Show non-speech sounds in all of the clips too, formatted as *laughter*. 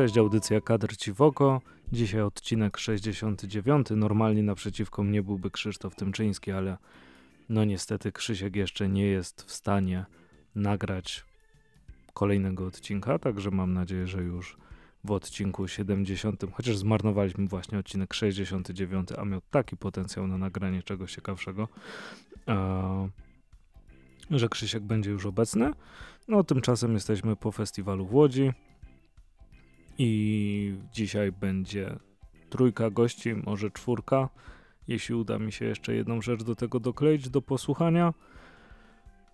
Cześć, audycja Kadr Ci w oko. Dzisiaj odcinek 69. Normalnie naprzeciwko mnie byłby Krzysztof Tymczyński, ale no niestety Krzysiek jeszcze nie jest w stanie nagrać kolejnego odcinka, także mam nadzieję, że już w odcinku 70, chociaż zmarnowaliśmy właśnie odcinek 69, a miał taki potencjał na nagranie czegoś ciekawszego, że Krzysiek będzie już obecny. No tymczasem jesteśmy po festiwalu w Łodzi i dzisiaj będzie trójka gości, może czwórka, jeśli uda mi się jeszcze jedną rzecz do tego dokleić do posłuchania.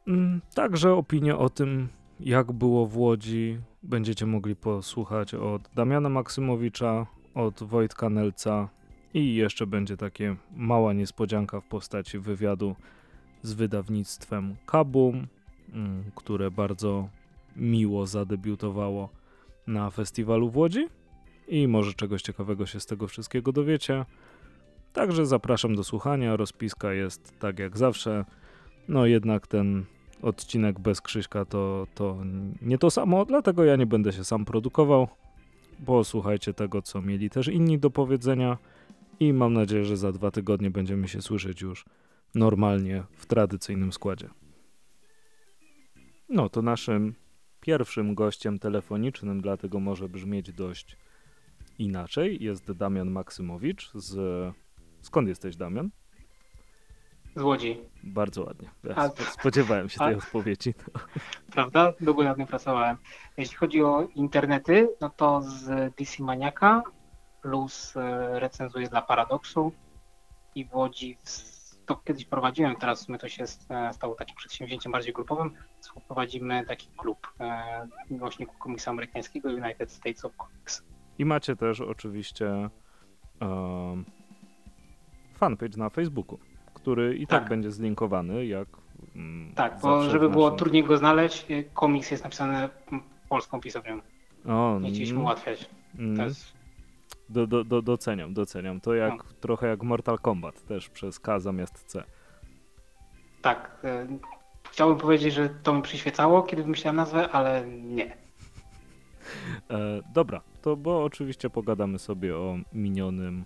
Mm, Także opinię o tym, jak było w Łodzi, będziecie mogli posłuchać od Damiana Maksymowicza, od Wojtka Nelca. I jeszcze będzie takie mała niespodzianka w postaci wywiadu z wydawnictwem Kabum, mm, które bardzo miło zadebiutowało na festiwalu w Łodzi i może czegoś ciekawego się z tego wszystkiego dowiecie. Także zapraszam do słuchania. Rozpiska jest tak jak zawsze. No jednak ten odcinek bez Krzyśka to, to nie to samo, dlatego ja nie będę się sam produkował. Posłuchajcie tego, co mieli też inni do powiedzenia i mam nadzieję, że za dwa tygodnie będziemy się słyszeć już normalnie w tradycyjnym składzie. No to naszym pierwszym gościem telefonicznym, dlatego może brzmieć dość inaczej, jest Damian Maksymowicz z... Skąd jesteś, Damian? Z Łodzi, Bardzo ładnie. Ja A- spo- spodziewałem się tej a- odpowiedzi. *laughs* prawda? Długo nad tym pracowałem. Jeśli chodzi o internety, no to z DC Maniaka plus e, recenzuję dla Paradoksu i w Łodzi w- to kiedyś prowadziłem, teraz my to się e, stało takim przedsięwzięciem bardziej grupowym. Prowadzimy taki klub e, miłośników komiksu amerykańskiego United States of Comics. I macie też oczywiście um, fanpage na Facebooku, który i tak, Tak. będzie zlinkowany, jak mm, Tak, bo żeby w było trudniej go znaleźć, komiks jest napisany polską pisownią. O, Nie chcieliśmy mm, ułatwiać. mm, To jest do, do, do, doceniam, doceniam. To jak No. trochę jak Mortal Kombat, też przez K zamiast C. Tak. e, Chciałbym powiedzieć, że to mi przyświecało, kiedy wymyślałem nazwę, ale nie. E, dobra, to bo oczywiście pogadamy sobie o minionym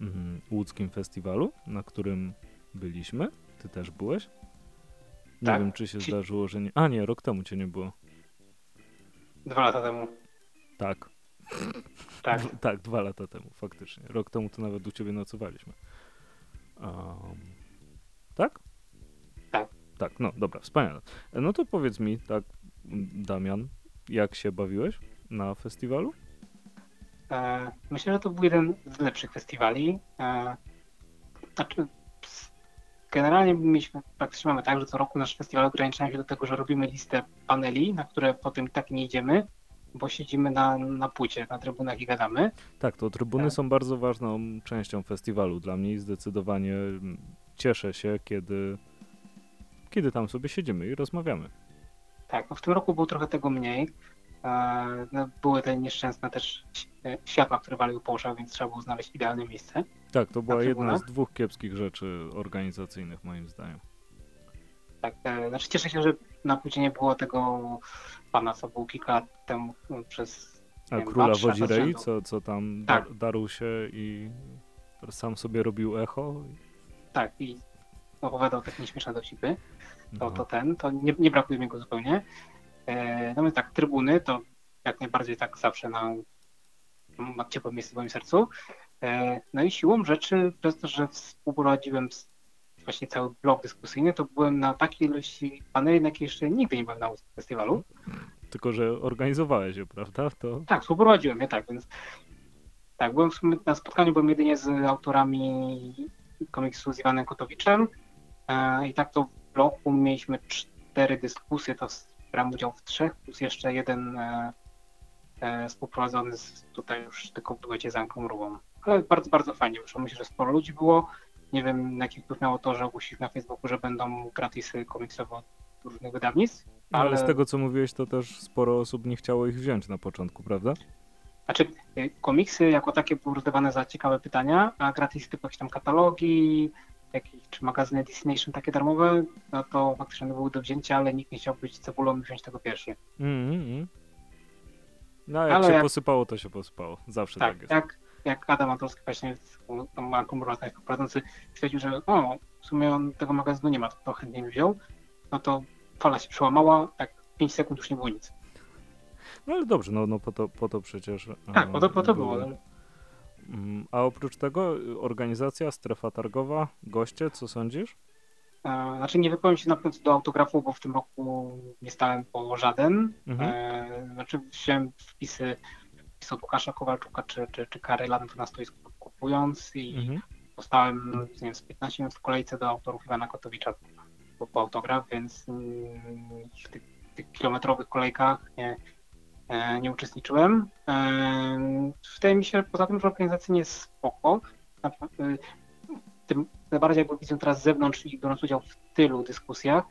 mm, łódzkim festiwalu, na którym byliśmy. Ty też byłeś? Nie Tak. wiem, czy się Ci- zdarzyło, że nie. A nie, rok temu cię nie było. Dwa lata temu. Tak, Tak. d- tak, dwa lata temu, faktycznie. Rok temu to nawet u ciebie nocowaliśmy. Um, tak? Tak. Tak, no dobra, wspaniale. No to powiedz mi, tak, Damian, jak się bawiłeś na festiwalu? E, Myślę, że to był jeden z lepszych festiwali. E, Znaczy, generalnie mieliśmy, praktycznie mamy tak, że co roku nasz festiwal ograniczają się do tego, że robimy listę paneli, na które potem tak nie idziemy, bo siedzimy na, na płycie, na trybunach i gadamy. Tak, to trybuny Tak. są bardzo ważną częścią festiwalu dla mnie i zdecydowanie mm, cieszę się, kiedy, kiedy tam sobie siedzimy i rozmawiamy. Tak, no w tym roku było trochę tego mniej. E, No, były te nieszczęsne też e, światła, które waliły po uszach, więc trzeba było znaleźć idealne miejsce. Tak, to była jedna z dwóch kiepskich rzeczy organizacyjnych moim zdaniem. Tak, e, znaczy cieszę się, że na płycie nie było tego pana, co był kilka lat temu m, przez A wiem, króla dwa, z Wodzirei, co, co tam Tak. dar, darł się i sam sobie robił echo. tak i opowiadał takie nieśmieszne dowcipy, to, No. to ten, to nie, nie brakuje mi go zupełnie. E, no więc tak, trybuny to jak najbardziej tak zawsze na, ma ciepłe miejsce w moim sercu. E, no i siłą rzeczy, przez to, że współprowadziłem s- właśnie cały blok dyskusyjny, to byłem na takiej ilości paneli, na jakiej jeszcze nigdy nie byłem na festiwalu. Tylko, że organizowałeś je, prawda? To Tak, współprowadziłem je, tak, więc tak, byłem w sumie na spotkaniu, byłem jedynie z autorami komiksu z Iwanem Kotowiczem e, i tak to w bloku mieliśmy cztery dyskusje, to brałem udział w trzech, plus jeszcze jeden e, e, współprowadzony z tutaj już tylko w duecie z Anką Rubą. Ale bardzo, bardzo fajnie wyszło, myślę, że sporo ludzi było, nie wiem jaki wpływ miało to, że ogłosili na Facebooku, że będą gratisy komiksowe od różnych wydawnictw, ale... z tego, co mówiłeś, to też sporo osób nie chciało ich wziąć na początku, prawda? Znaczy, y, komiksy jako takie były rozdawane za ciekawe pytania, a gratis typu jakieś tam katalogi, jakieś, czy magazyny Destination takie darmowe, no to faktycznie były do wzięcia, ale nikt nie chciał być cebulą i wziąć tego pierwszy. Mm, mm, mm. No jak Ale się jak- posypało, to się posypało. Zawsze tak, Tak, jest. jak, jak Adam Atolski właśnie, tam Marką Mroza jako prowadzący stwierdził, że o, w sumie on tego magazynu nie ma, to, to chętnie by wziął, no to fala się przełamała, tak 5 sekund już nie było nic. No ale dobrze, no, no po, to, po to przecież. Tak, e, po to, po to były. było. Mm, A oprócz tego y, organizacja, strefa targowa, goście, co sądzisz? E, Znaczy nie wypowiem się na pewno do autografu, bo w tym roku nie stałem po żaden. Mhm. E, Znaczy wziąłem wpisy, wpisy od Łukasza Kowalczuka czy, czy, czy Kary Land na stoisku kupując i Mhm. Postałem nie wiem, z 15 minut w kolejce do autorów Iwana Kotowicza po, po autograf, więc mm, w tych, tych kilometrowych kolejkach nie, e, nie uczestniczyłem. E, Wydaje mi się, że poza tym, że organizacyjnie jest spoko. Y, tym najbardziej jakby widzę teraz z zewnątrz i biorąc udział w tylu dyskusjach,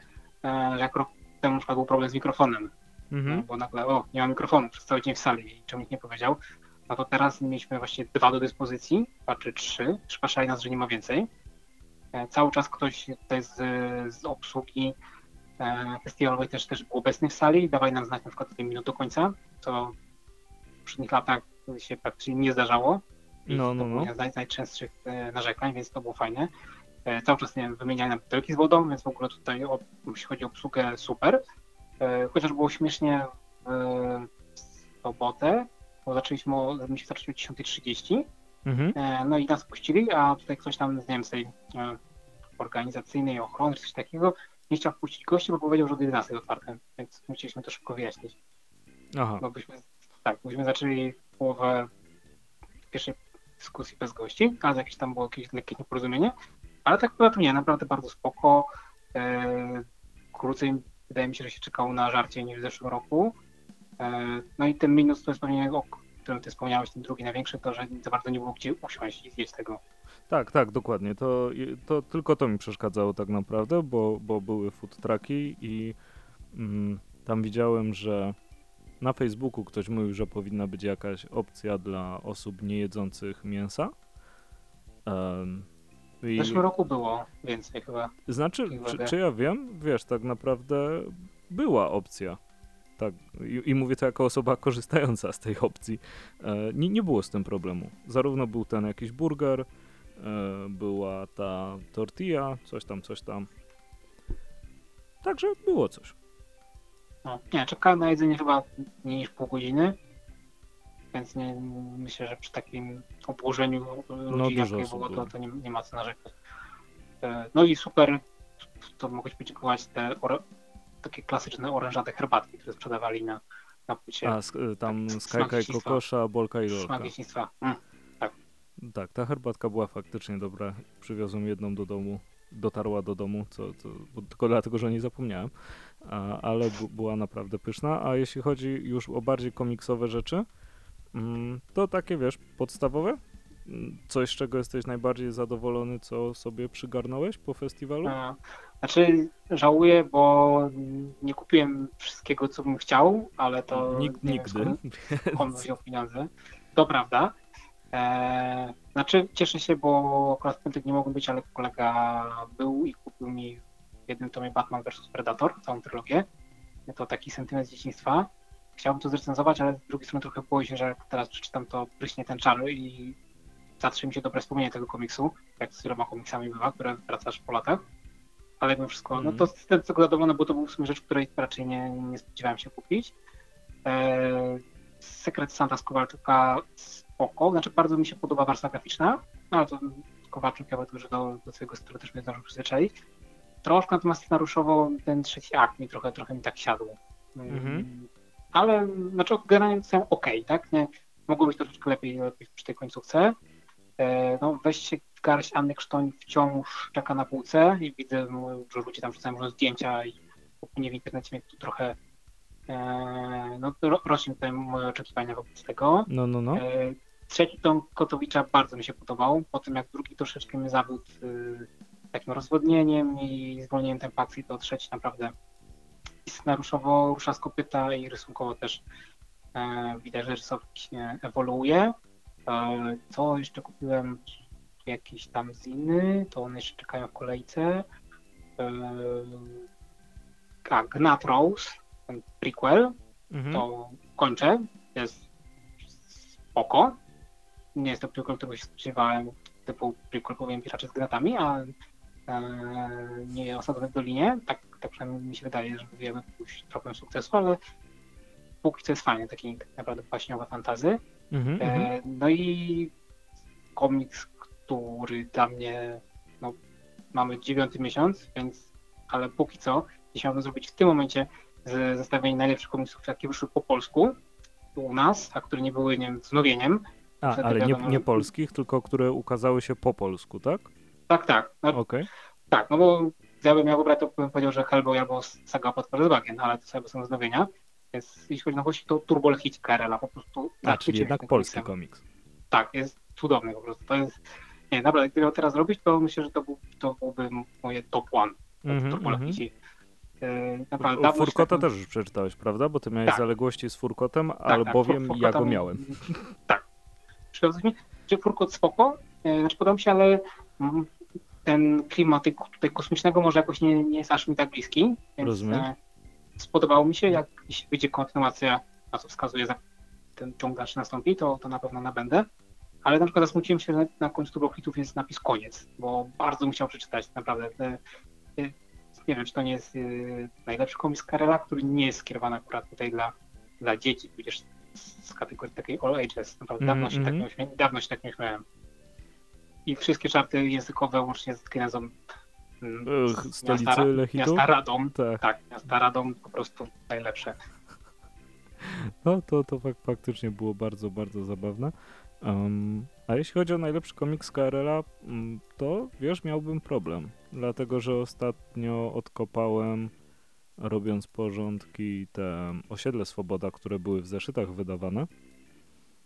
e, że jak rok temu na przykład był problem z mikrofonem, Mhm. bo nagle, o, nie ma mikrofonu przez cały dzień w sali i czemu nikt nie powiedział, no to teraz mieliśmy właśnie dwa do dyspozycji, dwa czy trzy, przepraszali nas, że nie ma więcej. E, Cały czas ktoś tutaj z, z obsługi e, festiwalowej też, też był obecny w sali i dawali nam znać na przykład o minut do końca, co w poprzednich latach się praktycznie nie zdarzało. I No, no, no. z najczęstszych e, narzekań, więc to było fajne. Cały czas nie wiem, wymieniali nam butelki z wodą, więc w ogóle tutaj, o, jeśli chodzi o obsługę, super. E, Chociaż było śmiesznie w sobotę, bo zaczęliśmy, się zaczęli o 10.30, Mhm. e, no i nas puścili, a tutaj ktoś tam, wiem, z tej e, organizacyjnej ochrony, coś takiego, nie chciał wpuścić gości, bo powiedział, że od 11 otwarte, więc musieliśmy to szybko wyjaśnić. Aha. Bo byśmy, tak, byśmy zaczęli połowę pierwszej dyskusji bez gości, ale jakieś tam było jakieś lekkie nieporozumienie, ale tak poza tym nie, naprawdę bardzo spoko. E, krócej wydaje mi się, że się czekało na żarcie niż w zeszłym roku. E, no i ten minus to jest pewnie, o którym ty wspomniałeś, ten drugi największy, to że za bardzo nie było gdzie usiąść i zjeść tego. Tak, tak, dokładnie. To, to tylko to mi przeszkadzało tak naprawdę, bo, bo były food trucki i mm, tam widziałem, że na Facebooku ktoś mówił, że powinna być jakaś opcja dla osób niejedzących mięsa. Em, W i, zeszłym roku było więcej chyba. znaczy, czy, czy ja wiem? Wiesz, tak naprawdę była opcja. Tak, i, i mówię to jako osoba *laughs* korzystająca z tej opcji. E, nie, nie było z tym problemu. Zarówno był ten jakiś burger, e, była ta tortilla, coś tam, coś tam. Także było coś. No, nie, czekałem na jedzenie chyba mniej niż pół godziny. Więc nie, myślę, że przy takim obłożeniu ludzi, dużo jakie było, to, to nie, nie ma co narzekać. E, No i super, to mogę podziękować, te takie klasyczne orężate herbatki, które sprzedawali na, na płycie A tam Tak, skajka i kokosza, bolka i rolka. szmak leśnictwa. Mm. Tak, ta herbatka była faktycznie dobra. Przywiozłem jedną do domu, dotarła do domu, co, co, bo tylko dlatego, że nie zapomniałem, a, ale była naprawdę pyszna. A jeśli chodzi już o bardziej komiksowe rzeczy, to takie wiesz, podstawowe? Mm, Coś, z czego jesteś najbardziej zadowolony, co sobie przygarnąłeś po festiwalu? E, Znaczy żałuję, bo nie kupiłem wszystkiego, co bym chciał, ale to wiem, nigdy. skąd *laughs* on wziął pieniądze. To prawda. E, znaczy cieszę się, bo akurat w piątek nie mogłem być, ale kolega był i kupił mi w jednym tomie Batman vs Predator, całą trylogię. To taki sentyment z dzieciństwa. Chciałbym to zrecenzować, ale z drugiej strony trochę boję się, że jak teraz przeczytam, to pryśnie ten czar i zatrze mi się dobre wspomnienie tego komiksu, jak z wieloma komiksami bywa, które wracasz po latach. Ale mimo wszystko, no to jestem z tego zadowolony, bo to był w sumie rzecz, której raczej nie, nie spodziewałem się kupić. E, Sekret Santa z Kowalczuka spoko, znaczy bardzo mi się podoba warstwa graficzna, no ale to Kowalczuk ja że do, do swojego stylu też mnie zdążył przyzwyczaić. Troszkę natomiast scenariuszowo ten trzeci akt mi trochę, trochę mi tak siadł. Mm, Mhm. Ale znaczy generalnie są ok, tak? Nie, mogło być troszeczkę lepiej, lepiej przy tej końcówce. E, no weź się w garść Anny Krztoń wciąż czeka na półce i widzę, że ludzie tam wrzucają różne zdjęcia i opinie w internecie mnie tu trochę e, no, ro, rośnie tutaj moje oczekiwania wobec tego. No, no, no. E, Trzeci tom Kotowicza bardzo mi się podobał, po tym jak drugi troszeczkę mnie zawiódł takim rozwodnieniem i zwolnieniem tempa akcji, to trzeci naprawdę i scenariuszowo rusza z kopyta i rysunkowo też e, widać, że rysowanie ewoluuje. E, co jeszcze kupiłem? Jakieś tam ziny, to one jeszcze czekają w kolejce. E, a, Gnat Rose, ten prequel, Mhm. to kończę. Jest spoko. Nie jest to prequel, którego się spodziewałem, typu prequel powiem Piracze z gratami, a e, nie osadzony w Dolinie. Tak, tak przynajmniej mi się wydaje, że wiemy pójść tropem sukcesu, ale póki co jest fajnie, taki tak naprawdę baśniowa fantazy. Mhm, mhm. E, no i komiks, który dla mnie, no mamy dziewiąty miesiąc, więc, ale póki co, jeśli miałbym zrobić w tym momencie z- zestawienie najlepszych komiksów, jakie wyszły po polsku u nas, a które nie były, nie wiem, wznowieniem. A, wtedy ale nie, wiadomo, nie polskich, tylko które ukazały się po polsku, tak? Tak, tak, no, Okej. tak, no bo ja bym miał wybrać, to bym powiedział, że Hellboy albo Saga o Potworze z Bagien, ale to sobie są wznowienia. Więc jeśli chodzi na właściwie, to Turbo Hit KRL-a po prostu. A, czyli jednak polski komiksem. komiks. Tak, jest cudowny po prostu. To jest. Nie, naprawdę, gdyby go teraz robić, to myślę, że to, był, to byłby moje top one. Mhm, Turbo. Hici. Yy, naprawdę, O, się Furkota tak- też już przeczytałeś, prawda? Bo ty miałeś Tak. zaległości z Furkotem, tak, albowiem Fur- ja go miałem. Tak. Przeszkadza mi, że Furkot spoko, yy, znaczy podoba mi się, ale mm, ten klimat tutaj kosmicznego może jakoś nie, nie jest aż mi tak bliski. Więc, Rozumiem. e, spodobało mi się, jak jeśli wyjdzie kontynuacja, na co wskazuje, za ten ciąg dalszy nastąpi, to, to na pewno nabędę. Ale na przykład zasmuciłem się, że na, końcu Turbo Hitów jest napis koniec, bo bardzo chciał przeczytać, naprawdę. Nie wiem, czy to nie jest y, najlepszy komiks Karela, który nie jest skierowany akurat tutaj dla, dla dzieci, tudzież z, kategorii takiej all ages. Naprawdę dawno, się tak nie dawno się tak nie. I wszystkie żarty językowe, łącznie z genezą mm, stolicy miasta, Lechitu? miasta Radom, Tak. tak, miasta Radom po prostu najlepsze. *laughs* No to, to fak, faktycznie było bardzo, bardzo zabawne. Um, a jeśli chodzi o najlepszy komiks KRL-a, mm, to wiesz, miałbym problem. Dlatego, że ostatnio odkopałem, robiąc porządki, te osiedle Swoboda, które były w zeszytach wydawane.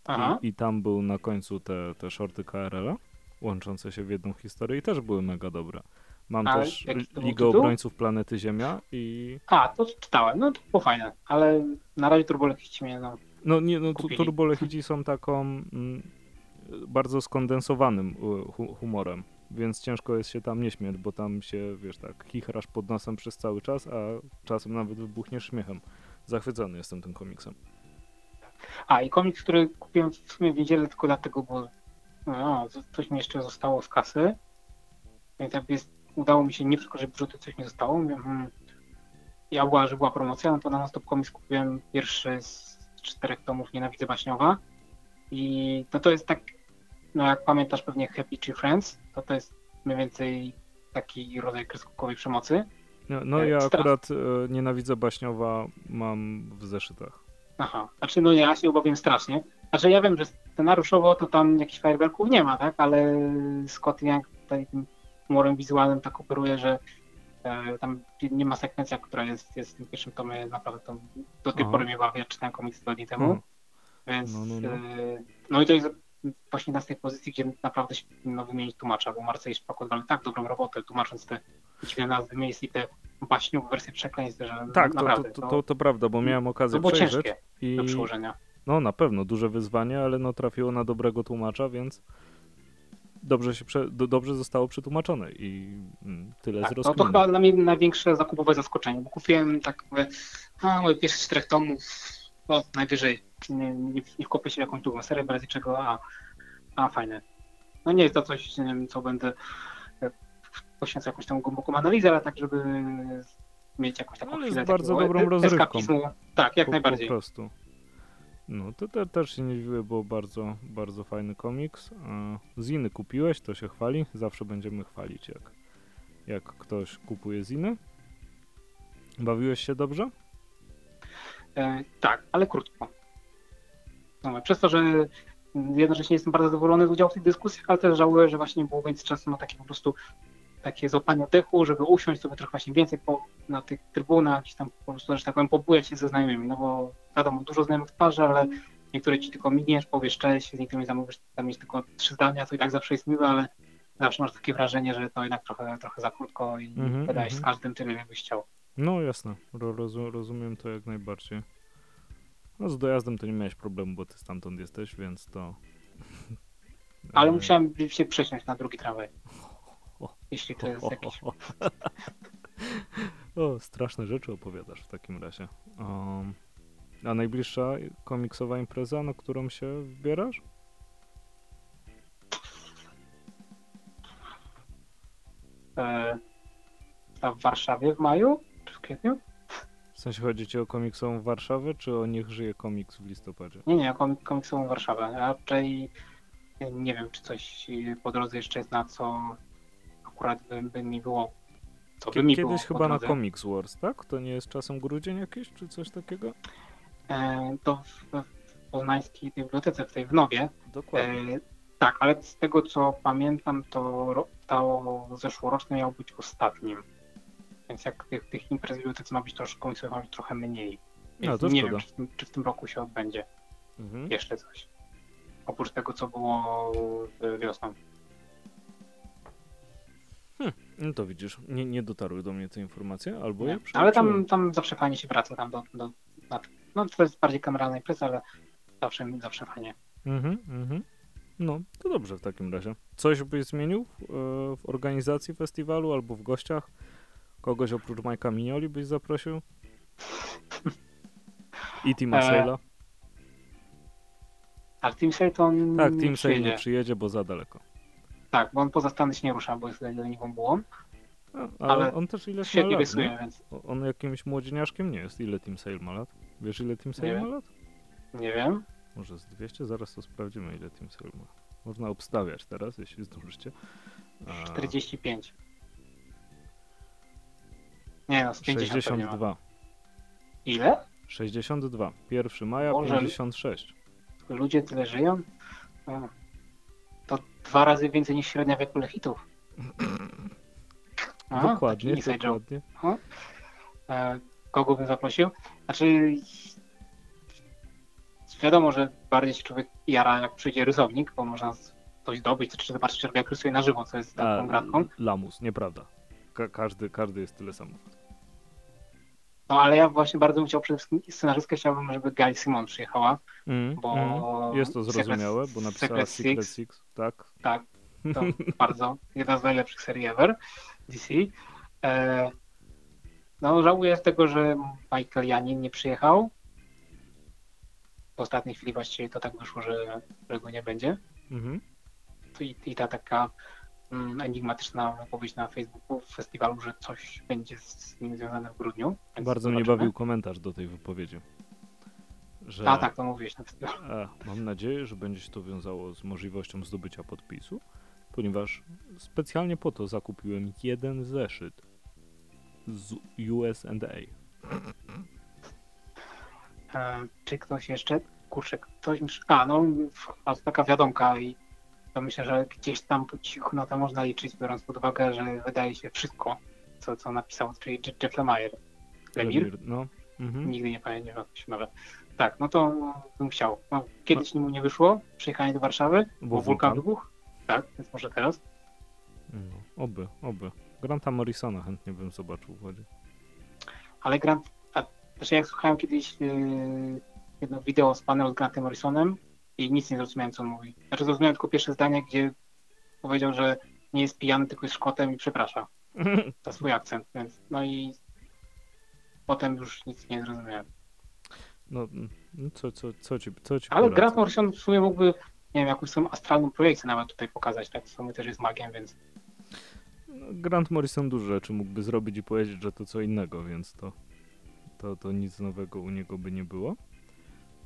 Aha. I, I tam był na końcu te, te shorty KRL-a, łączące się w jedną historię i też były mega dobre. Mam też Ligę? Obrońców Planety Ziemia i A, to czytałem, no to było fajne, ale na razie Turbo Hici mnie, no, No nie, no tu, Kupili. Turbo Lechici *laughs* są taką mm, bardzo skondensowanym y, hu, humorem, więc ciężko jest się tam nie śmiać, bo tam się, wiesz tak, chichrasz pod nosem przez cały czas, a czasem nawet wybuchniesz śmiechem. Zachwycony jestem tym komiksem. A i komiks, który kupiłem w sumie w niedzielę tylko dlatego, bo no, co- coś mi jeszcze zostało z kasy. Więc jakby jest, udało mi się nie przekorzystać budżetu, coś mi zostało. Mówię, hmm, ja była, że była promocja, no to na Nonstop Comics kupiłem pierwszy z czterech tomów Nienawidzę Baśniowa. I to, to jest tak, no jak pamiętasz pewnie Happy Tree Friends, to to jest mniej więcej taki rodzaj kreskówkowej przemocy. No, no E, ja akurat e, nienawidzę Baśniowa mam w zeszytach. Aha, znaczy no ja się obawiam strasznie. Znaczy ja wiem, że scenariuszowo to tam jakichś fajerwerków nie ma, tak? Ale Scott Young tutaj tym humorem wizualnym tak operuje, że e, tam nie ma sekwencja, która jest, jest w tym pierwszym tomie naprawdę to do tej Aha. pory mnie bawi, ja czytałem komiks dwa dni temu, Mhm. więc No, no, no, no. no i to jest właśnie na tej pozycji, gdzie naprawdę się powinno wymienić tłumacza, bo Marcel Szpak odwalił tak dobrą robotę, tłumacząc te dziwne nazwy miejsc i te baśniowe wersje przekleństw, że Tak, to, to, naprawdę to, to, to prawda, bo miałem to okazję było przejrzeć ciężkie i do przełożenia. No na pewno duże wyzwanie, ale no trafiło na dobrego tłumacza, więc dobrze się prze, do, dobrze zostało przetłumaczone i mm, tyle Tak, z to, to chyba dla mnie największe zakupowe zaskoczenie, bo kupiłem tak mówię, a moje pierwsze czterech tomów, no najwyżej nie, nie, nie wkopię się w jakąś drugą serię, czego, a, a fajne. No nie jest to coś, nie wiem, co będę e, poświęcał jakąś tam głęboką analizę, ale tak, żeby mieć jakąś taką Ale jest chwilę bardzo takiego dobrą e- rozrywką. Tak, jak po, najbardziej. Po prostu. No to te, też się nie dziwię, bo bardzo, bardzo fajny komiks. Ziny kupiłeś, to się chwali. Zawsze będziemy chwalić, jak, jak ktoś kupuje ziny. Bawiłeś się dobrze? E, tak, ale krótko. No, przez to, że jednocześnie jestem bardzo zadowolony z udziału w tych dyskusjach, ale też żałuję, że właśnie nie było więcej czasu na takie po prostu takie złapanie oddechu, żeby usiąść sobie trochę właśnie więcej po, na tych trybunach, gdzieś tam po prostu, że tak powiem, pobujać się ze znajomymi, no bo wiadomo, dużo znajomych twarzy, ale niektóre ci tylko migniesz, powiesz cześć, z niektórymi zamówisz tam jest tylko trzy zdania, to i tak zawsze jest miłe, ale zawsze masz takie wrażenie, że to jednak trochę, trochę za krótko i Mhm, wydajesz z mhm. każdym tyle, jakbyś chciał. No jasne, Ro, rozu, rozumiem to jak najbardziej. No z dojazdem to nie miałeś problemu, bo ty stamtąd jesteś, więc to... Ale *laughs* E, musiałem się przesiąść na drugi tramwaj. *laughs* O. Jeśli to jest jakiś *laughs* O, straszne rzeczy opowiadasz w takim razie. Um, A najbliższa komiksowa impreza, na którą się wybierasz? E, a w Warszawie w maju? Czy w kwietniu? W sensie chodzi ci o komiksową Warszawę, czy o Niech żyje komiks w listopadzie? Nie, nie, komik, komiksową Warszawę. Raczej nie wiem, czy coś po drodze jeszcze jest na co akurat by, by mi było. Co by mi Kiedyś było chyba na. Comics Wars, tak? To nie jest czasem grudzień jakiś, czy coś takiego? E, to w, w poznańskiej bibliotece, w tej w Nowie. Dokładnie. E, tak, ale z tego co pamiętam, to, to zeszłoroczny miał być ostatnim. Więc jak tych, tych imprez bibliotece ma być, to już ma być trochę mniej. No, Więc to nie szkoda. wiem, czy w, tym, czy w tym roku się odbędzie Mhm. jeszcze coś. Oprócz tego, co było e, wiosną. No to widzisz, nie, nie dotarły do mnie te informacje, albo Nie. je Ale tam, tam zawsze fajnie się wraca tam do, do na, no to jest bardziej kameralna impreza, ale zawsze, zawsze fajnie. Mhm, mhm. No, to dobrze w takim razie. Coś byś zmienił w, e, organizacji festiwalu albo w gościach? Kogoś oprócz Majka Minioli byś zaprosił? I Tima E, Sale'a? A Team Shelton Tak, nie Team Sale nie przyjedzie, bo za daleko. Tak, bo on poza Stany się nie rusza, bo jest leniwą bułą. No, ale, on też ileś ma lat, rysuje, nie? więc On jakimś młodzieniaszkiem nie jest. Ile Team Sale ma lat? Wiesz ile Team Sale Nie ma wiem. lat? nie wiem. Może z 200? Zaraz to sprawdzimy ile Team Sale ma. Można obstawiać teraz, jeśli zdążycie. A, 45. Nie no, z 50 pewnie ma. 62. Ile? 62. 1 maja Boże. 56. Ludzie tyle żyją? No. Dwa razy więcej niż średnia wieku lechitów. A, dokładnie, dokładnie. E, kogo bym zaprosił? Znaczy, wiadomo, że bardziej się człowiek jara, jak przyjdzie rysownik, bo można coś zdobyć, czy zobaczyć, jak rysuje na żywo, co jest A, taką gratką. Lamus, nieprawda. Ka każdy, każdy jest tyle samo. No ale ja właśnie bardzo bym chciał przede wszystkim scenarzystkę, chciałbym, żeby Gail Simon przyjechała, Mm, bo... mm. Jest to Secret- zrozumiałe, bo napisała Secret Secret Six. Six, tak? Tak, to *laughs* bardzo, jedna z najlepszych serii ever DC. E, no żałuję tego, że Michael Janin nie przyjechał. W ostatniej chwili właściwie to tak wyszło, że, że go nie będzie. Mhm. To I, i ta taka mm, enigmatyczna wypowiedź na Facebooku w festiwalu, że coś będzie z nim związane w grudniu. Bardzo mnie zobaczymy. bawił komentarz do tej wypowiedzi. Że, A tak, to mówiłeś na festiwalu. E, mam nadzieję, że będzie się to wiązało z możliwością zdobycia podpisu, ponieważ specjalnie po to zakupiłem jeden zeszyt z USA. E, czy ktoś jeszcze? Kurczę, ktoś. A, no, a taka wiadomka i to myślę, że gdzieś tam po cichu na to można liczyć, biorąc pod uwagę, że wydaje się wszystko, co, co napisał, czyli Je- Jeff Lemire. Lemire? No. Mhm. Nigdy nie pamiętam, jak się nazywa. Tak, no to bym chciał. No, kiedyś mu nie wyszło, przyjechanie do Warszawy, Bo bo wulkan wybuchł. Tak, więc może teraz. No, oby, oby. Granta Morrisona chętnie bym zobaczył w wodzie. Ale Grant, a, znaczy jak słuchałem kiedyś yy, jedno wideo z panelu z Grantem Morrisonem i nic nie zrozumiałem, co on mówi. Znaczy zrozumiałem tylko pierwsze zdanie, gdzie powiedział, że nie jest pijany, tylko jest szkotem i przeprasza *laughs* za swój akcent, więc no i potem już nic nie zrozumiałem. No, mm, co, co, co ci, co ci Ale? Grant Morrison w sumie mógłby, nie wiem, jakąś swoją astralną projekcję nawet tutaj pokazać, tak? W sumie też jest magiem, więc No, Grant Morrison dużo rzeczy mógłby zrobić i powiedzieć, że to co innego, więc to, to, to nic nowego u niego by nie było.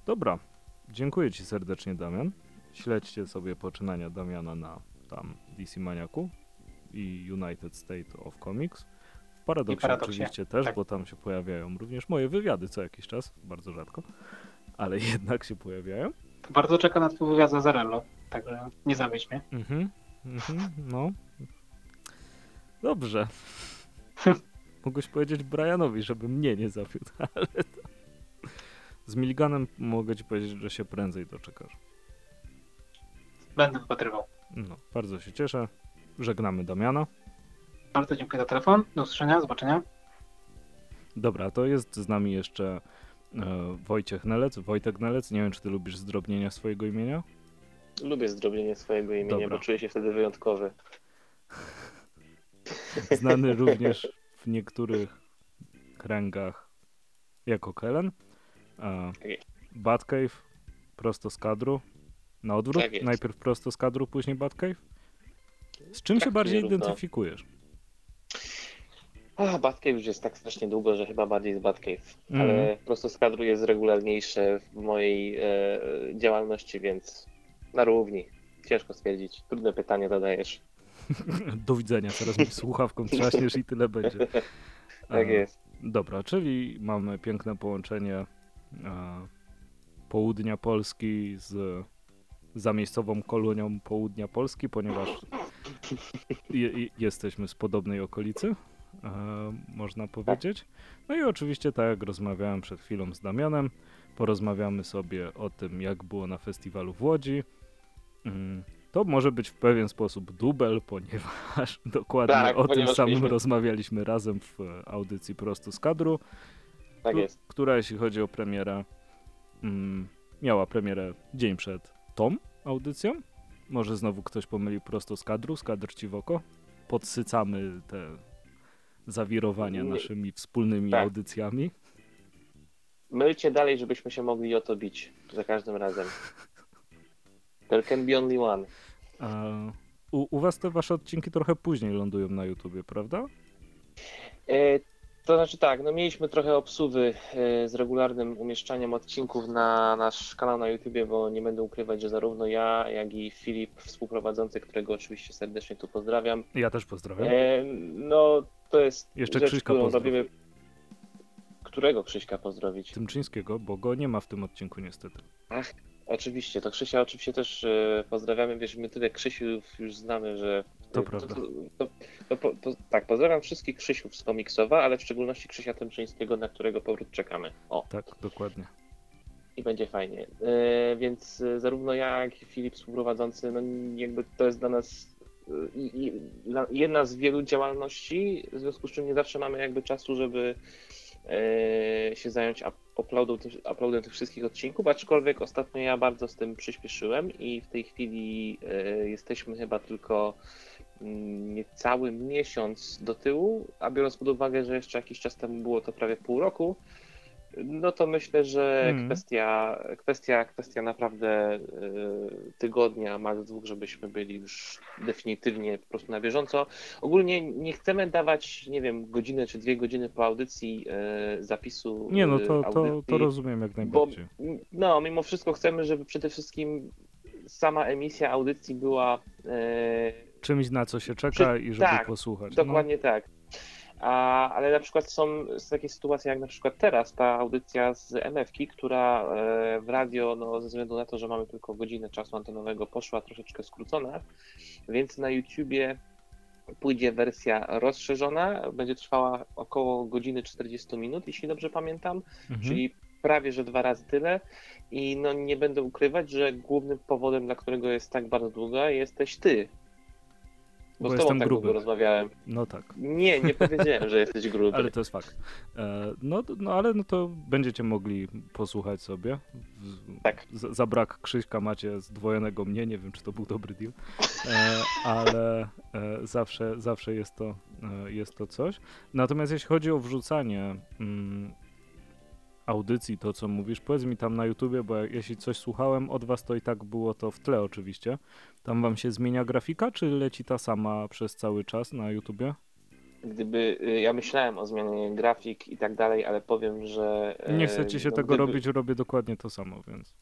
Dobra, dziękuję Ci serdecznie, Damian. Śledźcie sobie poczynania Damiana na tam DC Maniaku i United State of Comics. W Paradoksie, Paradoksie, oczywiście też, tak. bo tam się pojawiają również moje wywiady co jakiś czas, bardzo rzadko, ale *laughs* jednak się pojawiają. bardzo czeka na twój wywiad z Azarello, także nie zawiedź mnie. Mhm, mhm, no. Dobrze. *laughs* Mogłeś powiedzieć Brianowi, żeby mnie nie zawiódł, *laughs* ale to... Z Milliganem mogę ci powiedzieć, że się prędzej doczekasz. Będę wypatrywał. No, bardzo się cieszę. Żegnamy Damiana. Bardzo dziękuję za telefon. Do usłyszenia, do zobaczenia. Dobra, to jest z nami jeszcze e, Wojciech Nelec, Wojtek Nelec. Nie wiem, czy ty lubisz zdrobnienia swojego imienia? Lubię zdrobnienie swojego imienia, Dobra. bo czuję się wtedy wyjątkowy. *laughs* znany również w niektórych kręgach jako Kellen. Batcave prosto z kadru. Na odwrót? Tak. Najpierw prosto z kadru, później Batcave? Z czym się Tak, bardziej równo. identyfikujesz? A, Batcave już jest tak strasznie długo, że chyba bardziej z Batcave. Mhm. Ale prosto z kadru jest regularniejsze w mojej e, działalności, więc na równi. Ciężko stwierdzić. Trudne pytanie zadajesz. *laughs* Do widzenia, teraz mi słuchawką trzaśniesz i tyle będzie. *laughs* Tak E, jest. Dobra, czyli mamy piękne połączenie południa Polski z zamiejscową kolonią południa Polski, ponieważ je, je, jesteśmy z podobnej okolicy, można powiedzieć. No i oczywiście, tak jak rozmawiałem przed chwilą z Damianem, porozmawiamy sobie o tym, jak było na festiwalu w Łodzi. Mm, To może być w pewien sposób dubel, *laughs* ponieważ dokładnie Tak, o tym ponieważ samym mieliśmy- rozmawialiśmy razem w audycji prosto z kadru, Tak jest. która jeśli chodzi o premierę, mm, miała premierę dzień przed tą audycją. Może znowu ktoś pomylił prosto z kadru, z kadr ci w oko. Podsycamy te zawirowania naszymi wspólnymi Tak. audycjami. Mylcie dalej, żebyśmy się mogli o to bić za każdym razem. *laughs* There can be only one. U, u was te wasze odcinki trochę później lądują na YouTubie, prawda? E, to znaczy tak, no mieliśmy trochę obsuwy e, z regularnym umieszczaniem odcinków na nasz kanał na YouTubie, bo nie będę ukrywać, że zarówno ja, jak i Filip, współprowadzący, którego oczywiście serdecznie tu pozdrawiam, Ja też pozdrawiam. e, no to jest Jeszcze rzecz, Krzyśka którą robimy. Którego Krzyśka pozdrowić? Tymczyńskiego, bo go nie ma w tym odcinku niestety. Oczywiście, to Krzysia oczywiście też e, pozdrawiamy. Wiesz, my tyle Krzysiów już znamy, że. To e, prawda. To, to, to, po- po, tak, pozdrawiam wszystkich Krzysiów z komiksowa, ale w szczególności Krzysia Tymczyńskiego, na którego powrót czekamy. O, Tak, dokładnie. i będzie fajnie. E, więc e, zarówno ja, jak i Filip współprowadzący, no jakby to jest dla nas i, i, dla- jedna z wielu działalności, w związku z czym nie zawsze mamy jakby czasu, żeby się zająć up- uploadem, tych- uploadem tych wszystkich odcinków, aczkolwiek ostatnio ja bardzo z tym przyspieszyłem i w tej chwili jesteśmy chyba tylko niecały miesiąc do tyłu, a biorąc pod uwagę, że jeszcze jakiś czas temu było to prawie pół roku, no to myślę, że Mhm. kwestia, kwestia, kwestia naprawdę y, tygodnia, max dwóch, żebyśmy byli już definitywnie po prostu na bieżąco. Ogólnie nie chcemy dawać, nie wiem, godzinę czy dwie godziny po audycji y, zapisu. Nie no, y, to, to, audycji, to rozumiem jak bo najbardziej. no, mimo wszystko chcemy, żeby przede wszystkim sama emisja audycji była Czymś na co się czeka i żeby tak, posłuchać. No, Dokładnie tak. A, ale na przykład są takie sytuacje, jak na przykład teraz ta audycja z MFK, która e, w radio, no, ze względu na to, że mamy tylko godzinę czasu antenowego, poszła troszeczkę skrócona, więc na YouTubie pójdzie wersja rozszerzona, będzie trwała około godziny 40 minut, jeśli dobrze pamiętam, mhm. czyli prawie że dwa razy tyle. I no nie będę ukrywać, że głównym powodem, dla którego jest tak bardzo długa, jesteś ty. Bo, Bo jestem tak gruby. rozmawiałem. No tak. Nie, nie powiedziałem, że jesteś *laughs* gruby. Ale to jest fakt. E, no, no ale no to będziecie mogli posłuchać sobie. Tak. z- Za brak Krzyśka macie zdwojonego mnie, nie wiem czy to był dobry deal, e, ale e, zawsze, zawsze jest, to, jest to coś. Natomiast jeśli chodzi o wrzucanie mm, audycji, to co mówisz, powiedz mi tam na YouTubie, bo jeśli coś słuchałem od was, to i tak było to w tle oczywiście. Tam wam się zmienia grafika, czy leci ta sama przez cały czas na YouTubie? Gdyby y, ja myślałem o zmianie grafik i tak dalej, ale powiem, że. Nie chcecie się no, tego gdyby- robić, robię dokładnie to samo, więc.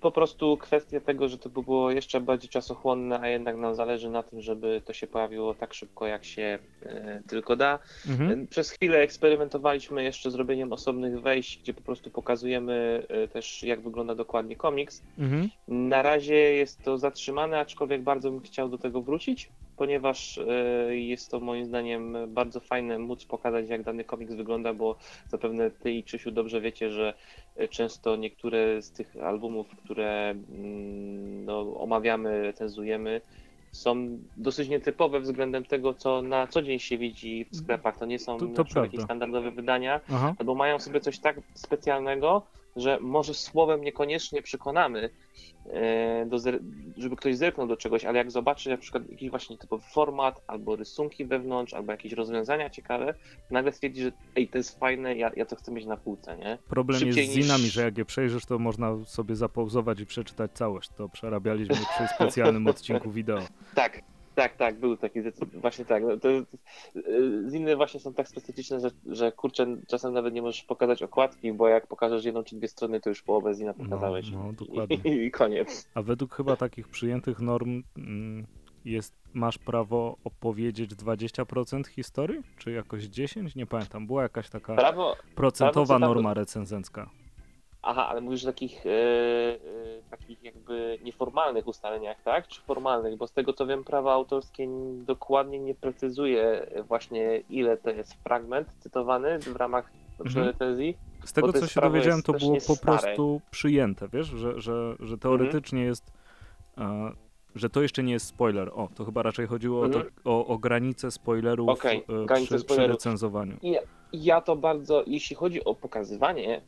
Po prostu kwestia tego, że to by było jeszcze bardziej czasochłonne, a jednak nam zależy na tym, żeby to się pojawiło tak szybko, jak się e, tylko da. Mhm. Przez chwilę eksperymentowaliśmy jeszcze z robieniem osobnych wejść, gdzie po prostu pokazujemy e, też, jak wygląda dokładnie komiks. Mhm. Na razie jest to zatrzymane, aczkolwiek bardzo bym chciał do tego wrócić, ponieważ e, jest to moim zdaniem bardzo fajne móc pokazać, jak dany komiks wygląda, bo zapewne ty i Krzysiu dobrze wiecie, że e, często niektóre z tych albumów, które mm, no, omawiamy, recenzujemy, są dosyć nietypowe względem tego, co na co dzień się widzi w sklepach. To nie są To- to jakieś standardowe wydania, Aha. albo mają sobie coś tak specjalnego, że może słowem niekoniecznie przekonamy, do, zer- żeby ktoś zerknął do czegoś, ale jak zobaczy na przykład jakiś właśnie typowy format, albo rysunki wewnątrz, albo jakieś rozwiązania ciekawe, nagle stwierdzi, że ej, to jest fajne, ja, ja to chcę mieć na półce, nie? Problem Szybciej jest z niż- zinami, że jak je przejrzysz, to można sobie zapauzować i przeczytać całość. To przerabialiśmy przy specjalnym *laughs* odcinku wideo. Tak, tak, tak, był taki, właśnie tak. No, to, z właśnie są tak specyficzne, że, że kurczę, czasem nawet nie możesz pokazać okładki, bo jak pokażesz jedną czy dwie strony, to już połowę zina pokazałeś. no, I- dokładnie. I, *laughs* I koniec. A według chyba takich przyjętych norm mm, jest, masz prawo opowiedzieć 20% historii? Czy jakoś 10? Nie pamiętam. Była jakaś taka Prawo, procentowa prawo norma recenzencka. Aha, ale mówisz o takich, e, e, takich jakby nieformalnych ustaleniach, tak? Czy formalnych? Bo z tego co wiem, prawo autorskie dokładnie nie precyzuje właśnie ile to jest fragment cytowany w ramach Mhm. recenzji. Z tego, co się dowiedziałem, to było po prostu przyjęte, wiesz, że, że, że teoretycznie jest, e, że to jeszcze nie jest spoiler. O, to chyba raczej chodziło o, Mhm. to, o, o granicę spoilerów Okej, e, granicę przy, przy spoilerów. recenzowaniu. I ja, ja to bardzo, jeśli chodzi o pokazywanie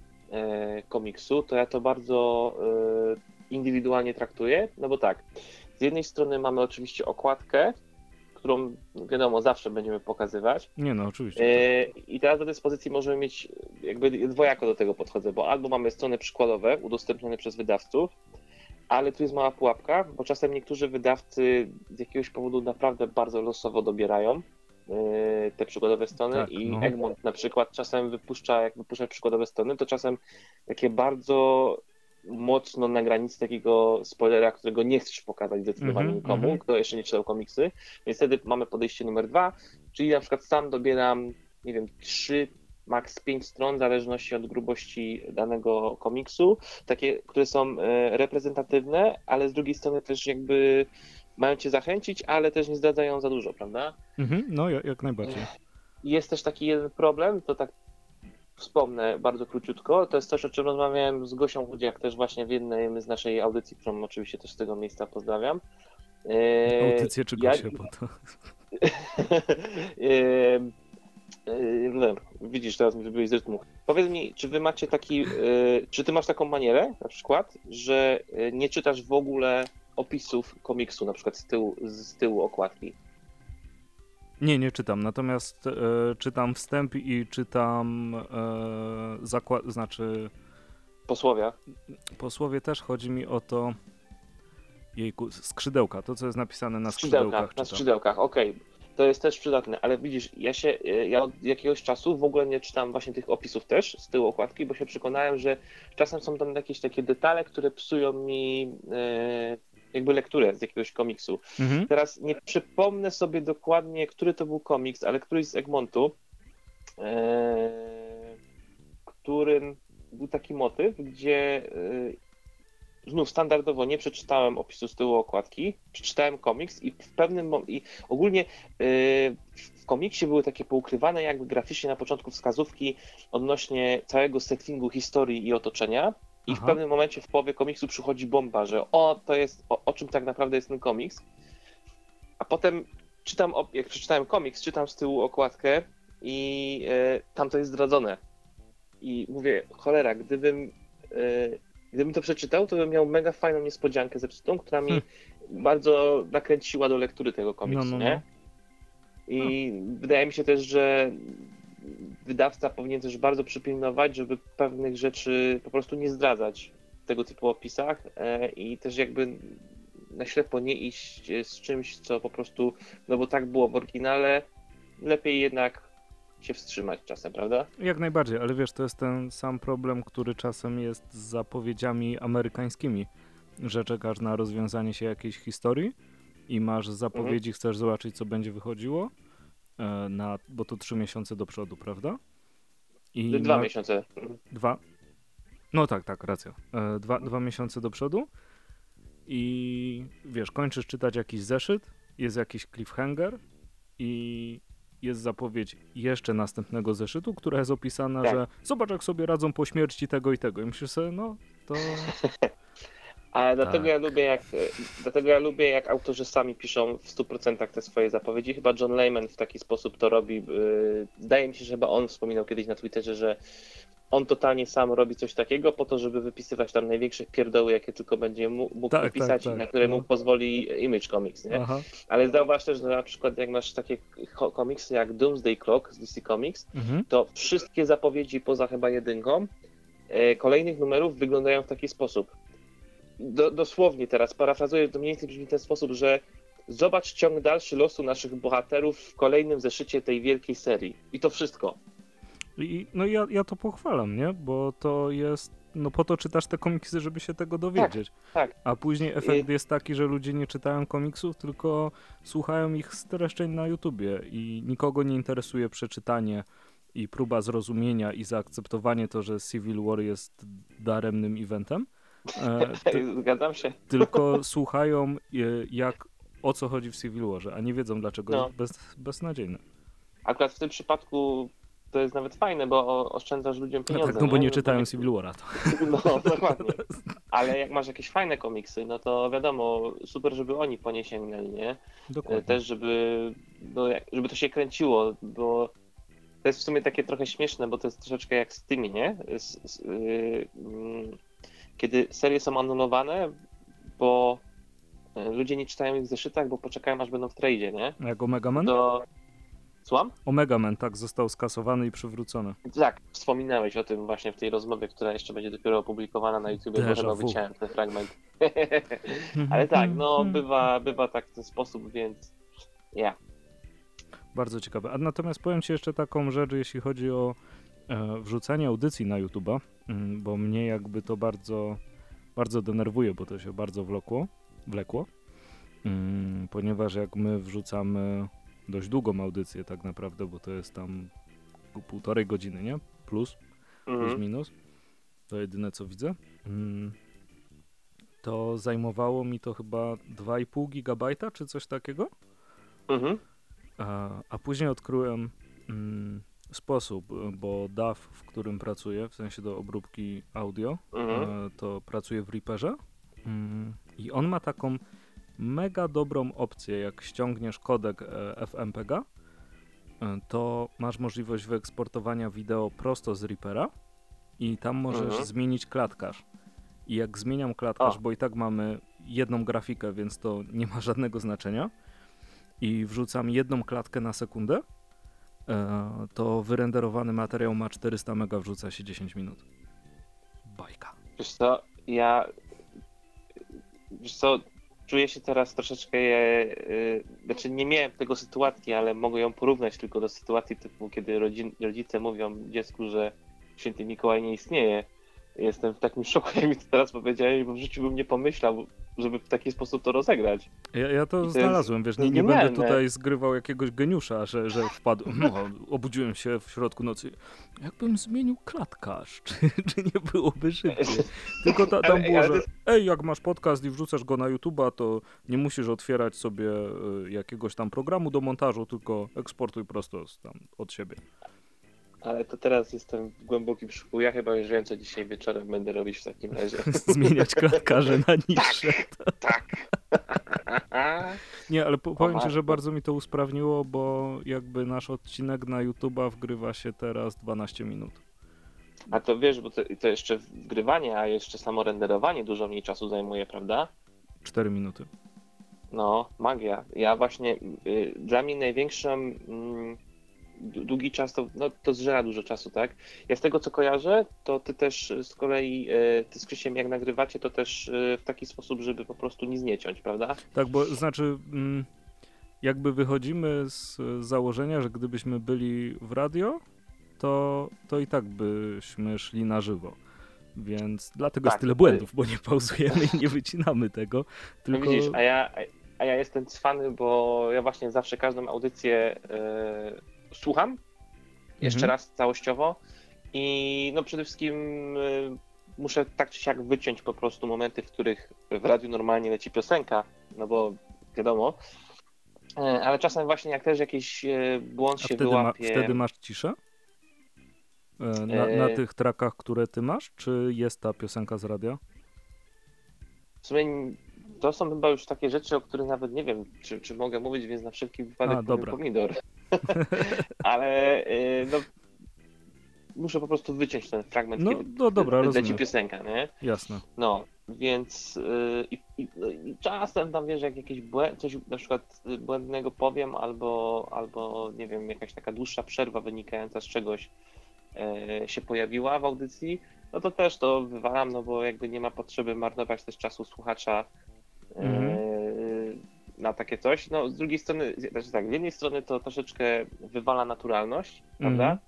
komiksu, to ja to bardzo e, indywidualnie traktuję, no bo tak, z jednej strony mamy oczywiście okładkę, którą wiadomo zawsze będziemy pokazywać. Nie no, oczywiście. e, i teraz do dyspozycji możemy mieć jakby dwojako do tego podchodzę, bo albo mamy strony przykładowe udostępnione przez wydawców, ale tu jest mała pułapka, bo czasem niektórzy wydawcy z jakiegoś powodu naprawdę bardzo losowo dobierają. e, te przykładowe strony Tak, i no. Egmont na przykład czasem wypuszcza, jak wypuszcza przykładowe strony, to czasem takie bardzo mocno na granicy takiego spoilera, którego nie chcesz pokazać zdecydowanie Mhm, nikomu, mhm. kto jeszcze nie czytał komiksy, więc wtedy mamy podejście numer dwa, czyli na przykład sam dobieram, nie wiem, trzy max 5 stron, w zależności od grubości danego komiksu, takie, które są e, reprezentatywne, ale z drugiej strony też jakby mają cię zachęcić, ale też nie zdradzają za dużo, prawda? Mhm, no, jak, najbardziej. Jest też taki jeden problem, to tak wspomnę bardzo króciutko, to jest coś, o czym rozmawiałem z Gosią Chudziak też właśnie w jednej z naszej audycji, którą oczywiście też z tego miejsca pozdrawiam. E, Audycję czy ja- Gosię, bo to... Em, *laughs* em, no, Widzisz, teraz mi wybyłeś z rytmu. Powiedz mi, czy wy macie taki, e, czy ty masz taką manierę na przykład, że e, nie czytasz w ogóle opisów komiksu, na przykład z tyłu, z tyłu okładki? Nie, nie czytam, natomiast e, czytam wstęp i czytam e, zakład, znaczy Posłowia? posłowie też chodzi mi o to jejku, skrzydełka, to co jest napisane na Skrzydełka, skrzydełkach na skrzydełkach, okej. To jest też przydatne, ale widzisz, ja się, e, ja od jakiegoś czasu w ogóle nie czytam właśnie tych opisów też z tyłu okładki, bo się przekonałem, że czasem są tam jakieś takie detale, które psują mi e, jakby lekturę z jakiegoś komiksu. Mhm. Teraz nie przypomnę sobie dokładnie, który to był komiks, ale któryś z Egmontu, e, którym był taki motyw, gdzie e, znów standardowo nie przeczytałem opisu z tyłu okładki, przeczytałem komiks i w pewnym i ogólnie e, w komiksie były takie poukrywane jakby graficznie na początku wskazówki odnośnie całego settingu historii i otoczenia. I w Aha. pewnym momencie w połowie komiksu przychodzi bomba, że o, to jest, o, o czym tak naprawdę jest ten komiks. A potem czytam, jak przeczytałem komiks, czytam z tyłu okładkę i e, tam to jest zdradzone. I mówię, cholera, gdybym, e, gdybym to przeczytał, to bym miał mega fajną niespodziankę zepsutą, która mi Hmm. bardzo nakręciła do lektury tego No, komiksu, no, no. nie? I wydaje mi się też, że wydawca powinien też bardzo przypilnować, żeby pewnych rzeczy po prostu nie zdradzać w tego typu opisach e, i też jakby na ślepo nie iść e, z czymś, co po prostu, no bo tak było w oryginale, lepiej jednak się wstrzymać czasem, prawda? Jak najbardziej, ale wiesz, to jest ten sam problem, który czasem jest z zapowiedziami amerykańskimi, że czekasz na rozwiązanie się jakiejś historii i masz zapowiedzi, chcesz zobaczyć, co będzie wychodziło, na, bo to trzy miesiące do przodu, prawda? I Dwa na- miesiące. Dwa. No tak, tak, racja. E, dwa, dwa miesiące do przodu i wiesz, kończysz czytać jakiś zeszyt, jest jakiś cliffhanger i jest zapowiedź jeszcze następnego zeszytu, która jest opisana, Tak. że zobacz jak sobie radzą po śmierci tego i tego. I myślisz sobie, no to *laughs* Ale dlatego Tak. ja lubię, jak, dlatego ja lubię, jak autorzy sami piszą w 100% te swoje zapowiedzi. Chyba John Layman w taki sposób to robi. Yy, Zdaje mi się, że chyba on wspominał kiedyś na Twitterze, że on totalnie sam robi coś takiego po to, żeby wypisywać tam największe pierdoły, jakie tylko będzie mógł, Tak, wypisać tak, i tak, na które no. mu pozwoli Image Comics, nie? Aha. Ale zauważ też, że na przykład jak masz takie ko- komiksy jak Doomsday Clock z DC Comics, Mhm. to wszystkie zapowiedzi poza chyba jedynką e, kolejnych numerów wyglądają w taki sposób. Do, dosłownie teraz parafrazuję, to mniej więcej brzmi w ten sposób, że zobacz ciąg dalszy losu naszych bohaterów w kolejnym zeszycie tej wielkiej serii. I to wszystko. I, no ja, ja to pochwalam, nie? Bo to jest, no po to czytasz te komiksy, żeby się tego dowiedzieć. tak. A później efekt jest taki, że ludzie nie czytają komiksów, tylko słuchają ich streszczeń na YouTubie i nikogo nie interesuje przeczytanie i próba zrozumienia i zaakceptowanie to, że Civil War jest daremnym eventem. E, *laughs* Zgadzam się. tylko słuchają e, jak, o co chodzi w Civil Warze, a nie wiedzą dlaczego No. jest bez, beznadziejne. Akurat w tym przypadku to jest nawet fajne, bo oszczędzasz ludziom No pieniądze. tak, no bo nie No czytają Civil Wara. To. No, *laughs* dokładnie. Ale jak masz jakieś fajne komiksy, no to wiadomo, super, żeby oni po nie sięgnęli, nie? Dokładnie. Też, żeby, no, żeby to się kręciło, bo to jest w sumie takie trochę śmieszne, bo to jest troszeczkę jak z tymi, nie? Z, z, yy, kiedy serie są anulowane, bo y, ludzie nie czytają ich w zeszytach, bo poczekają aż będą w tradzie, nie? Jak Omega Man? To... Słucham? Omega Man tak został skasowany i przywrócony. Tak, wspominałeś o tym właśnie w tej rozmowie, która jeszcze będzie dopiero opublikowana na YouTube, vu. wyciąłem ten fragment. *laughs* Ale tak, no bywa, bywa tak w ten sposób, więc ja. Bardzo ciekawe. A natomiast powiem Ci jeszcze taką rzecz, jeśli chodzi o e, wrzucanie audycji na YouTube'a, mm, bo mnie jakby to bardzo, bardzo denerwuje, bo to się bardzo wlokło, wlekło, mm, ponieważ jak my wrzucamy dość długą audycję tak naprawdę, bo to jest tam półtorej godziny, nie? Plus, plus Mhm. minus. To jedyne co widzę. Mm, to zajmowało mi to chyba 2,5 gigabajta czy coś takiego. Mhm. A, a później odkryłem mm, sposób, y, bo DAW, w którym pracuję, w sensie do obróbki audio, Mhm. e, to pracuję w Reaperze mm, i on ma taką mega dobrą opcję, jak ściągniesz kodek e, FMPG, e, to masz możliwość wyeksportowania wideo prosto z Reapera i tam możesz Mhm. zmienić klatkarz. I jak zmieniam klatkarz, O. bo i tak mamy jedną grafikę, więc to nie ma żadnego znaczenia, i wrzucam jedną klatkę na sekundę, e, to wyrenderowany materiał ma 400 mega, wrzuca się 10 minut. Bajka. Wiesz co, ja... Wiesz co, czuję się teraz troszeczkę... E, e, znaczy nie miałem tego sytuacji, ale mogę ją porównać tylko do sytuacji typu, kiedy rodzice mówią dziecku, że święty Mikołaj nie istnieje. Jestem w takim szoku, *laughs* jak mi to teraz powiedziałeś, bo w życiu bym nie pomyślał, żeby w taki sposób to rozegrać. Ja, ja to to znalazłem, wiesz, nie, nie będę tutaj zgrywał jakiegoś geniusza, że, że wpadł, no, obudziłem się w środku nocy. Jakbym zmienił klatkarz, *laughs* czy, czy nie byłoby szybciej? Tylko ta, tam było, że ej, jak masz podcast i wrzucasz go na YouTube'a, to nie musisz otwierać sobie y, jakiegoś tam programu do montażu, tylko eksportuj prosto tam od siebie. Ale to teraz jestem w głębokim szoku. Ja chyba już wiem, co dzisiaj wieczorem będę robić w takim razie. *laughs* Zmieniać klatkarze na niższe. tak. Nie, ale po, powiem ci, że bardzo mi to usprawniło, bo jakby nasz odcinek na YouTube'a wgrywa się teraz 12 minut. A to wiesz, bo to, to jeszcze wgrywanie, a jeszcze samo renderowanie dużo mniej czasu zajmuje, prawda? 4 minuty. No, magia. Ja właśnie, y, dla mnie największym mm, d- długi czas to, no, to zżera dużo czasu, tak? Ja z tego co kojarzę, to ty też z kolei, y, ty z Krzysiem jak nagrywacie, to też y, w taki sposób, żeby po prostu nic nie ciąć, prawda? Tak, bo znaczy, mm, jakby wychodzimy z założenia, że gdybyśmy byli w radio, to, to i tak byśmy szli na żywo. Więc dlatego Tak, jest tyle błędów, bo nie pauzujemy i nie wycinamy tego. No Tylko widzisz, a ja, a ja jestem cwany, bo ja właśnie zawsze każdą audycję y, słucham jeszcze Mhm. raz całościowo i no przede wszystkim y, muszę tak czy siak wyciąć po prostu momenty, w których w radiu normalnie leci piosenka, no bo wiadomo, Y, ale czasem właśnie jak też jakiś y, błąd a się wtedy, ma, wyłapie, wtedy masz ciszę? E, Na, na E. tych trakach, które ty masz, czy jest ta piosenka z radia? w sumie to są chyba już takie rzeczy, o których nawet nie wiem, czy, czy mogę mówić, więc na wszelki wypadek A, dobra. pomidor. *laughs* ale y, no muszę po prostu wyciąć ten fragment, No, kiedy no dobra, leci piosenka, nie? Jasne. No, więc yy, i, i, i czasem tam wiesz, jak jakieś błę- coś na przykład y, błędnego powiem, albo, albo nie wiem, jakaś taka dłuższa przerwa wynikająca z czegoś e, się pojawiła w audycji, no to też to wywalam, no bo jakby nie ma potrzeby marnować też czasu słuchacza e, Mhm. Na takie coś. No z drugiej strony, znaczy tak, z jednej strony to troszeczkę wywala naturalność, prawda? Mhm.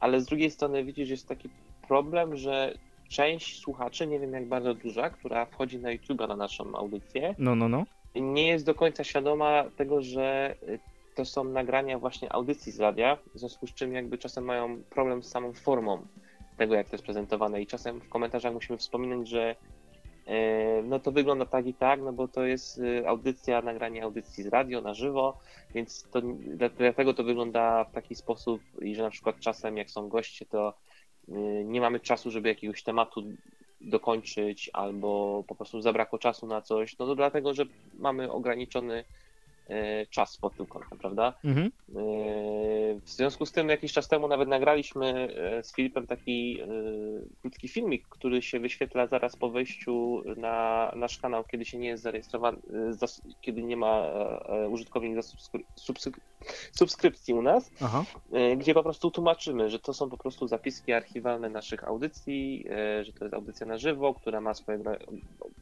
Ale z drugiej strony widzisz, jest taki problem, że część słuchaczy, nie wiem jak bardzo duża, która wchodzi na YouTube'a na naszą audycję, No, no, no. nie jest do końca świadoma tego, że y, to są nagrania właśnie audycji z radia, w związku z czym jakby czasem mają problem z samą formą tego, jak to jest prezentowane i czasem w komentarzach musimy wspominać, że no to wygląda tak i tak, no bo to jest y, audycja, nagranie audycji z radio na żywo, więc to, dlatego to wygląda w taki sposób i że na przykład czasem jak są goście, to y, nie mamy czasu, żeby jakiegoś tematu dokończyć, albo po prostu zabrakło czasu na coś, no to dlatego, że mamy ograniczony e, czas pod tym kątem, prawda? Mhm. E, W związku z tym jakiś czas temu nawet nagraliśmy e, z Filipem taki e, krótki filmik, który się wyświetla zaraz po wejściu na nasz kanał, kiedy się nie jest zarejestrowany, e, kiedy nie ma e, e, użytkownik zasubskry- subskry- subskrypcji u nas Aha. e, gdzie po prostu tłumaczymy, że to są po prostu zapiski archiwalne naszych audycji, e, że to jest audycja na żywo, która ma swoje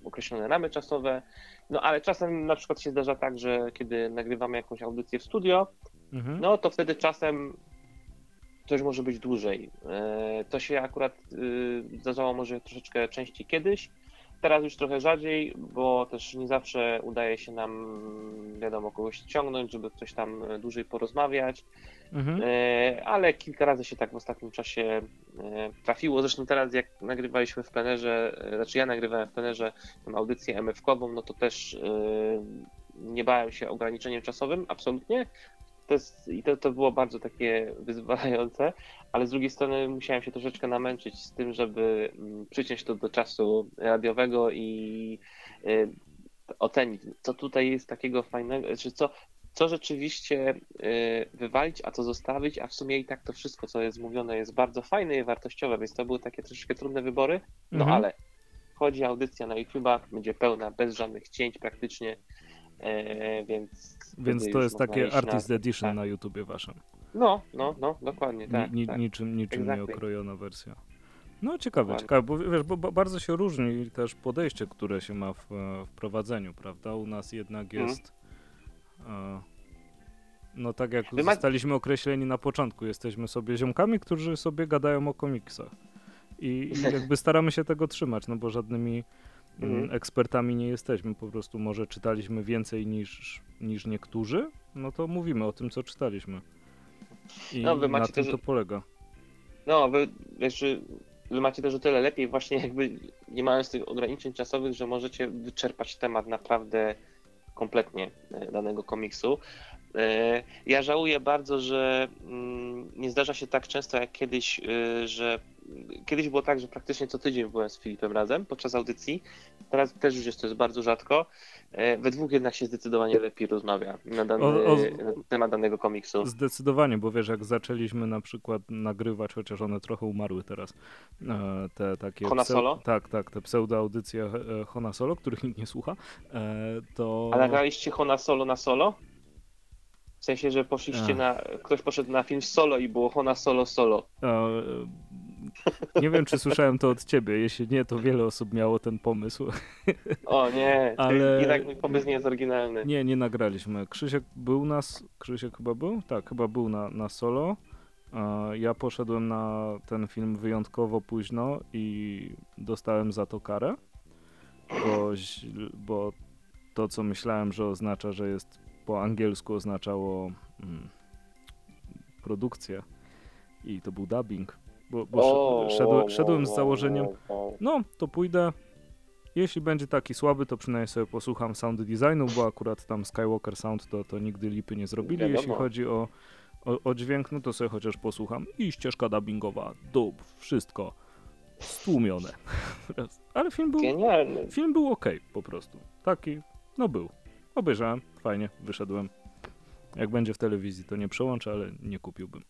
określone ramy czasowe. No ale czasem na przykład się zdarza tak, że kiedy nagrywamy jakąś audycję w studio, Mhm. no to wtedy czasem coś może być dłużej. E, To się akurat y, zdarzało może troszeczkę częściej kiedyś. Teraz już trochę rzadziej, bo też nie zawsze udaje się nam, wiadomo, kogoś ściągnąć, żeby ktoś tam dłużej porozmawiać. Mhm. E, ale kilka razy się tak w ostatnim czasie e, trafiło. Zresztą teraz jak nagrywaliśmy w plenerze, znaczy ja nagrywałem w plenerze tę audycję MF-kową, no to też nie bałem się ograniczeniem czasowym, absolutnie. To jest, I to, to było bardzo takie *laughs* wyzwalające, ale z drugiej strony musiałem się troszeczkę namęczyć z tym, żeby mm, przyciąć to do czasu radiowego i e, ocenić, co tutaj jest takiego fajnego, czy co, co rzeczywiście y, wywalić, a co zostawić, a w sumie i tak to wszystko, co jest mówione, jest bardzo fajne i wartościowe, więc to były takie troszeczkę trudne wybory, no Mhm. ale wchodzi audycja na YouTube'a, będzie pełna, bez żadnych cięć praktycznie, e, więc... Więc to jest takie Artist na, Edition tak. na YouTubie waszym. No, no, no, dokładnie, Ni, tak, ni, tak. Niczym, niczym Exactly. nieokrojona wersja. No ciekawe, ciekawe, bo wiesz, bo, bardzo się różni też podejście, które się ma w e, wprowadzeniu, prawda? U nas jednak Mhm. jest e, no tak jak Wy ma- zostaliśmy określeni na początku, jesteśmy sobie ziomkami, którzy sobie gadają o komiksach. I, i *laughs* jakby staramy się tego trzymać, no bo żadnymi mm, Mhm. ekspertami nie jesteśmy, po prostu może czytaliśmy więcej niż, niż niektórzy, no to mówimy o tym, co czytaliśmy. I No, wy na macie tym też- to polega. No, wy, wiesz, wy macie też o tyle lepiej właśnie jakby nie mając tych ograniczeń czasowych, że możecie wyczerpać temat naprawdę kompletnie e, danego komiksu. E, Ja żałuję bardzo, że mm, nie zdarza się tak często jak kiedyś, e, że kiedyś było tak, że praktycznie co tydzień byłem z Filipem razem podczas audycji. Teraz też już jest to jest bardzo rzadko. E, We dwóch jednak się zdecydowanie lepiej rozmawia na, dany, O- o- na temat danego komiksu. Zdecydowanie, bo wiesz, jak zaczęliśmy na przykład nagrywać, chociaż one trochę umarły teraz, e, te takie... Hona Solo? Tak, tak, te pseudoaudycje e, Hona Solo, których nikt nie słucha, to... A nagraliście Hona solo na solo? W sensie, że poszliście na. Ktoś poszedł na film solo i było Hona solo solo. E, nie wiem, czy słyszałem to od ciebie, jeśli nie, to wiele osób miało ten pomysł. O nie, Ale- Ale... jednak mój pomysł nie jest oryginalny. Nie, nie nagraliśmy. Krzysiek był na... s- Krzysiek chyba był? Tak, chyba był na, na solo. Ja poszedłem na ten film wyjątkowo późno i dostałem za to karę, bo, bo to, co myślałem, że oznacza, że jest po angielsku, oznaczało mm, produkcję i to był dubbing, bo, bo O, sz- szedłem, szedłem z o, założeniem, o, o. no, to pójdę. Jeśli będzie taki słaby, to przynajmniej sobie posłucham sound designu, bo akurat tam Skywalker Sound to, to nigdy lipy nie zrobili. Jeśli chodzi o, o, o dźwięk, no to sobie chociaż posłucham. I ścieżka dubbingowa, dub, wszystko stłumione. *laughs* Ale film był, Genialny. film był ok po prostu. Taki, no był. Obejrzałem, fajnie, wyszedłem. Jak będzie w telewizji, to nie przełączę, ale nie kupiłbym.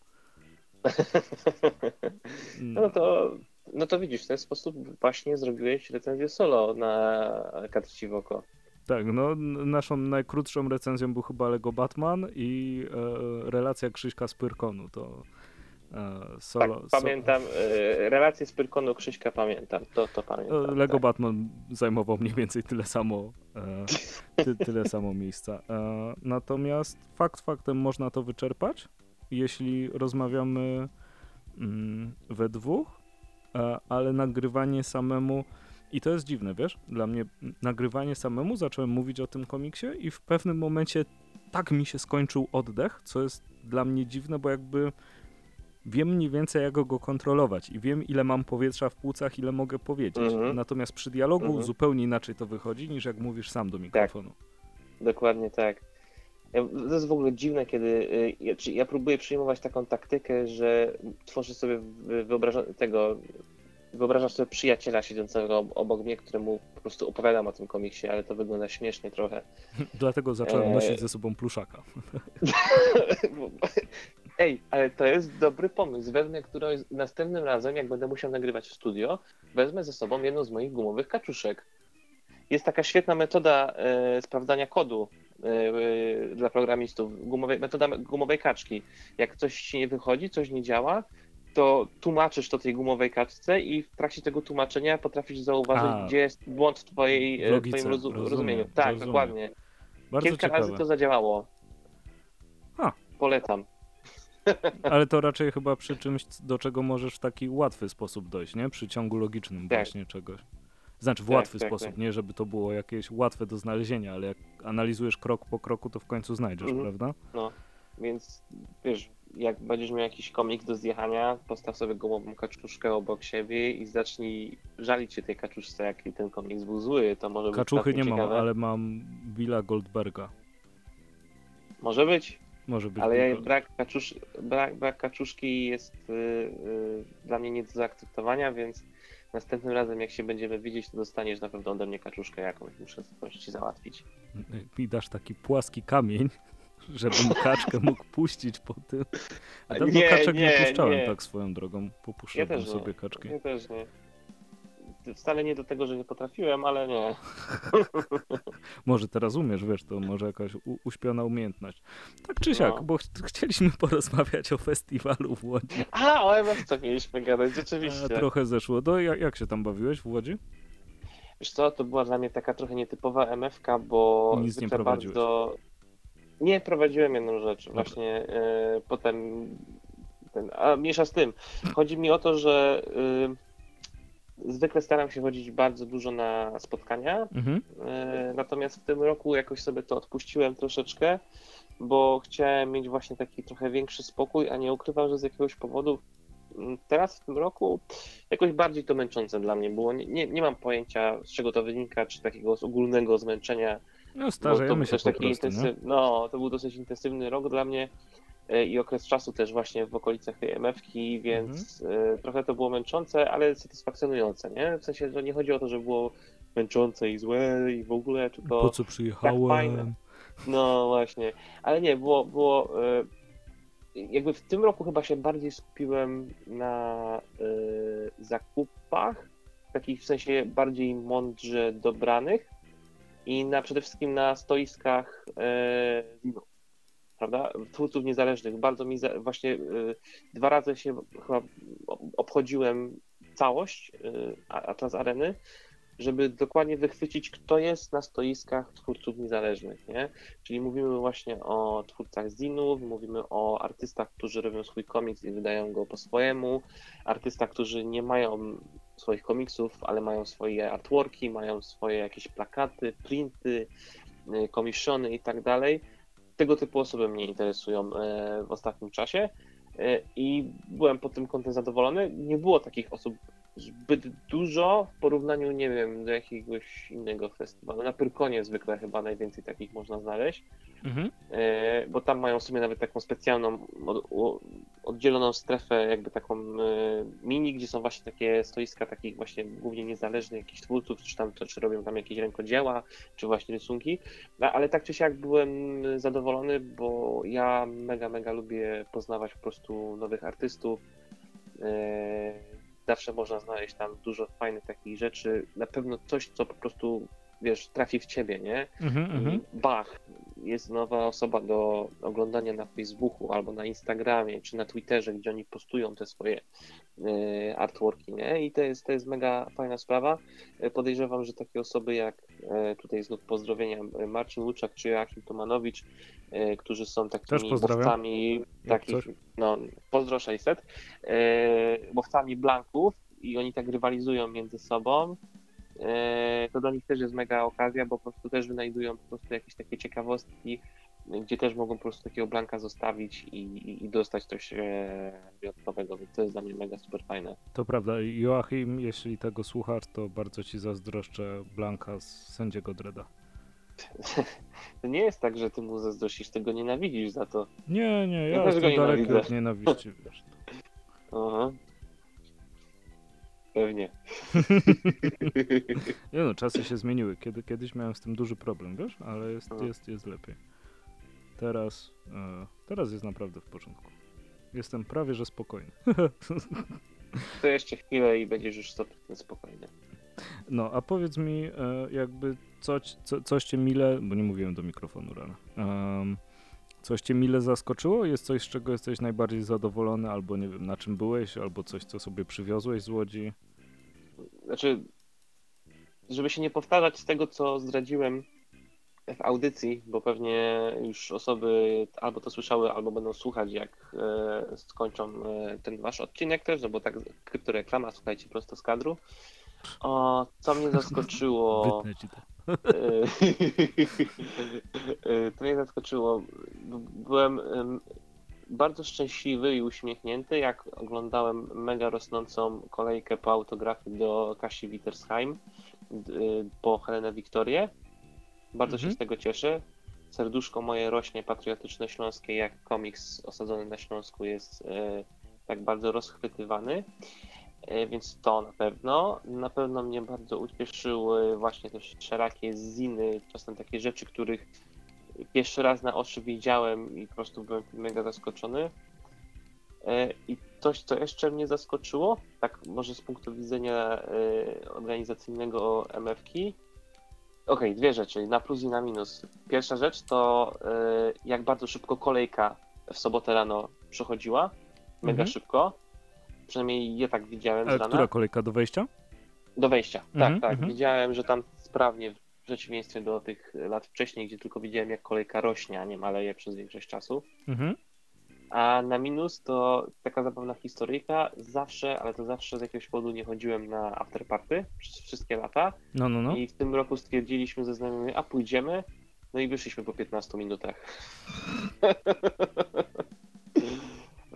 *laughs* No to, no to widzisz, w ten sposób właśnie zrobiłeś recenzję solo na Katrci w oko. Tak, no naszą najkrótszą recenzją był chyba Lego Batman i e, relacja Krzyśka z Pyrkonu, to e, solo. tak, pamiętam, e, relację z Pyrkonu Krzyśka pamiętam, to, to So, pamiętam. e, Lego tak. Batman zajmował mniej więcej tyle samo, e, ty, tyle samo miejsca. E, natomiast fakt faktem można to wyczerpać, jeśli rozmawiamy mm, we dwóch, e, ale nagrywanie samemu i to jest dziwne, wiesz? Dla mnie nagrywanie samemu, zacząłem mówić o tym komiksie i w pewnym momencie tak mi się skończył oddech, co jest dla mnie dziwne, bo jakby wiem mniej więcej jak go kontrolować i wiem ile mam powietrza w płucach, ile mogę powiedzieć. Mhm. Natomiast przy dialogu Mhm. zupełnie inaczej to wychodzi niż jak mówisz sam do mikrofonu. Dokładnie tak. To jest w ogóle dziwne, kiedy y, ja, ja próbuję przyjmować taką taktykę, że tworzę sobie wy- wyobraża, tego, wyobrażam sobie przyjaciela siedzącego ob- obok mnie, któremu po prostu opowiadam o tym komiksie, ale to wygląda śmiesznie trochę. *laughs* Dlatego zacząłem Eee. nosić ze sobą pluszaka. *laughs* Ej, ale to jest dobry pomysł. Wezmę którąś, następnym razem, jak będę musiał nagrywać w studio, wezmę ze sobą jedną z moich gumowych kaczuszek. Jest taka świetna metoda e, sprawdzania kodu e, e, dla programistów, gumowej, metoda gumowej kaczki. Jak coś ci nie wychodzi, coś nie działa, to tłumaczysz to tej gumowej kaczce i w trakcie tego tłumaczenia potrafisz zauważyć, A. gdzie jest błąd w twojej, e, logice, twoim rozu- rozumiem, rozumieniu. Tak, rozumiem. dokładnie. Bardzo Kilka ciekawe. razy to zadziałało. A. Polecam. *laughs* Ale to raczej chyba przy czymś, do czego możesz w taki łatwy sposób dojść, nie? Przy ciągu logicznym Tak. właśnie czegoś. Znaczy w Tak, łatwy tak, sposób, tak. nie żeby to było jakieś łatwe do znalezienia, ale jak analizujesz krok po kroku, to w końcu znajdziesz, Mhm. prawda? Więc wiesz, jak będziesz miał jakiś komik do zjechania, postaw sobie gumową kaczuszkę obok siebie i zacznij żalić się tej kaczuszce, jak ten komiks był zły, to może być Kaczuchy nie mam, ciekawe. ale mam Billa Goldberga. Może być, Może być ale ja, brak, kaczusz, brak, brak kaczuszki jest y, y, dla mnie nie do zaakceptowania, więc następnym razem jak się będziemy widzieć, to dostaniesz na pewno ode mnie kaczuszkę jakąś, muszę coś ci załatwić. mi dasz taki płaski kamień, *laughs* żebym kaczkę mógł puścić po tym. A dawno Nie, kaczek nie, nie, puszczałem nie. tak swoją drogą. Ja Popuszczałbym też sobie nie. kaczki. Ja też nie. Wcale nie do tego, że nie potrafiłem, ale nie. *laughs* Może teraz umiesz, wiesz, to może jakaś u- uśpiona umiejętność. Tak czy siak, No. bo ch chcieliśmy *laughs* porozmawiać o festiwalu w Łodzi. A, o MF-ce mieliśmy gadać, A rzeczywiście. trochę zeszło. Do, jak, jak się tam bawiłeś w Łodzi? Wiesz co, to była dla mnie taka trochę nietypowa MF-ka, bo Nic nie prowadziłeś. bardzo... Nie, prowadziłem jedną rzecz. Dobra. Właśnie e, potem... Ten, a mniejsza z tym. Chodzi mi o to, że y, zwykle staram się chodzić bardzo dużo na spotkania, Mhm. E, Natomiast w tym roku jakoś sobie to odpuściłem troszeczkę, bo chciałem mieć właśnie taki trochę większy spokój, a nie ukrywam, że z jakiegoś powodu mm, teraz w tym roku jakoś bardziej to męczące dla mnie było. Nie, nie, nie mam pojęcia, z czego to wynika, czy takiego ogólnego zmęczenia. No starzejemy to był się taki prostu, intensyw... No, to był dosyć intensywny rok dla mnie i okres czasu też właśnie w okolicach tej MF-ki, więc Mhm. e, trochę to było męczące, ale satysfakcjonujące, nie? W sensie, że nie chodzi o to, że było męczące i złe i w ogóle, tylko... Po co przyjechałem? fajne. No właśnie, ale nie, było, było e, jakby w tym roku chyba się bardziej skupiłem na e, zakupach, takich w sensie bardziej mądrze dobranych i na przede wszystkim na stoiskach e, winów, prawda, twórców niezależnych. Bardzo mi za, właśnie e, dwa razy się chyba obchodziłem całość e, Atlas Areny, żeby dokładnie wychwycić, kto jest na stoiskach twórców niezależnych, nie? Czyli mówimy właśnie o twórcach zinów, mówimy o artystach, którzy robią swój komiks i wydają go po swojemu, artystach, którzy nie mają swoich komiksów, ale mają swoje artworki, mają swoje jakieś plakaty, printy, y, komiszony i tak dalej. Tego typu osoby mnie interesują e, w ostatnim czasie e, i byłem pod tym kątem zadowolony. Nie było takich osób zbyt dużo w porównaniu, nie wiem, do jakiegoś innego festiwalu. Na Pyrkonie zwykle chyba najwięcej takich można znaleźć, Mhm. e, bo tam mają w sumie nawet taką specjalną oddzieloną strefę, jakby taką e, mini, gdzie są właśnie takie stoiska takich właśnie głównie niezależnych jakichś twórców, czy tam czy robią tam jakieś rękodzieła, czy właśnie rysunki. No, ale tak czy siak byłem zadowolony, bo ja mega, mega lubię poznawać po prostu nowych artystów. Zawsze można znaleźć tam dużo fajnych takich rzeczy. Na pewno coś, co po prostu wiesz, trafi w ciebie, nie? Mhm. I bach, jest nowa osoba do oglądania na Facebooku albo na Instagramie czy na Twitterze, gdzie oni postują te swoje e, artworki, nie? I to jest, to jest mega fajna sprawa. E, Podejrzewam, że takie osoby jak e, tutaj znów pozdrowienia Marcin Łuczak czy Joachim Tomanowicz, którzy są takimi Jak takich, coś. no pozdro 600, e, łowcami blanków i oni tak rywalizują między sobą, to do nich też jest mega okazja, bo po prostu też wynajdują po prostu jakieś takie ciekawostki, gdzie też mogą po prostu takiego blanka zostawić i, i, i dostać coś e, wyjątkowego, więc to jest dla mnie mega super fajne. To prawda. Joachim, jeśli tego słuchasz, to bardzo ci zazdroszczę Blanka z sędziego Dreda. *laughs* To nie jest tak, że ty mu zazdrościsz, ty go nienawidzisz za to. Nie, nie, Ja ja też go nienawidzę. od nienawiści, wiesz. *laughs* Aha. Pewnie. *laughs* Nie no, czasy się zmieniły. Kiedy, kiedyś miałem z tym duży problem, wiesz, ale jest, Mhm. jest, jest lepiej. Teraz, e, teraz jest naprawdę w porządku. Jestem prawie, że spokojny. *laughs* To jeszcze chwilę i będziesz już 100% spokojny. No, a powiedz mi, e, jakby coś, co, coś cię mile, bo nie mówiłem do mikrofonu rano, em, coś cię mile zaskoczyło? Jest coś, z czego jesteś najbardziej zadowolony, albo nie wiem, na czym byłeś, albo coś, co sobie przywiozłeś z Łodzi? Znaczy, żeby się nie powtarzać z tego, co zdradziłem w audycji, bo pewnie już osoby albo to słyszały, albo będą słuchać, jak e, skończą e, ten wasz odcinek też, no bo tak kryptoreklama, słuchajcie, prosto z kadru. O, co mnie *laughs* zaskoczyło... To. E, *laughs* e, to mnie zaskoczyło. Byłem em, bardzo szczęśliwy i uśmiechnięty, jak oglądałem mega rosnącą kolejkę po autografy do Kasi Wittersheim y, po Helenę Wiktorię. Bardzo Mhm. się z tego cieszę. Serduszko moje rośnie patriotyczne śląskie, jak komiks osadzony na Śląsku jest e, tak bardzo rozchwytywany. E, Więc to na pewno. Na pewno mnie bardzo ucieszyły właśnie też szerokie ziny, czasem takie rzeczy, których pierwszy raz na oczy widziałem i po prostu byłem mega zaskoczony. E, I coś, co jeszcze mnie zaskoczyło, tak może z punktu widzenia e, organizacyjnego MFK. Okej, dwie rzeczy, na plus i na minus. Pierwsza rzecz to jak bardzo szybko kolejka w sobotę rano przechodziła. Mega Mhm. szybko. Przynajmniej je tak widziałem Ale która kolejka do wejścia? Do wejścia, Mhm, tak, tak. mhm. Widziałem, że tam sprawnie, w przeciwieństwie do tych lat wcześniej, gdzie tylko widziałem, jak kolejka rośnie, a nie maleje przez większość czasu. Mhm. A na minus to taka zabawna historyjka. Zawsze, ale to zawsze z jakiegoś powodu nie chodziłem na afterparty przez wszystkie lata. No, no, no. I w tym roku stwierdziliśmy ze znajomymi, a pójdziemy. No i wyszliśmy po 15 minutach. *laughs*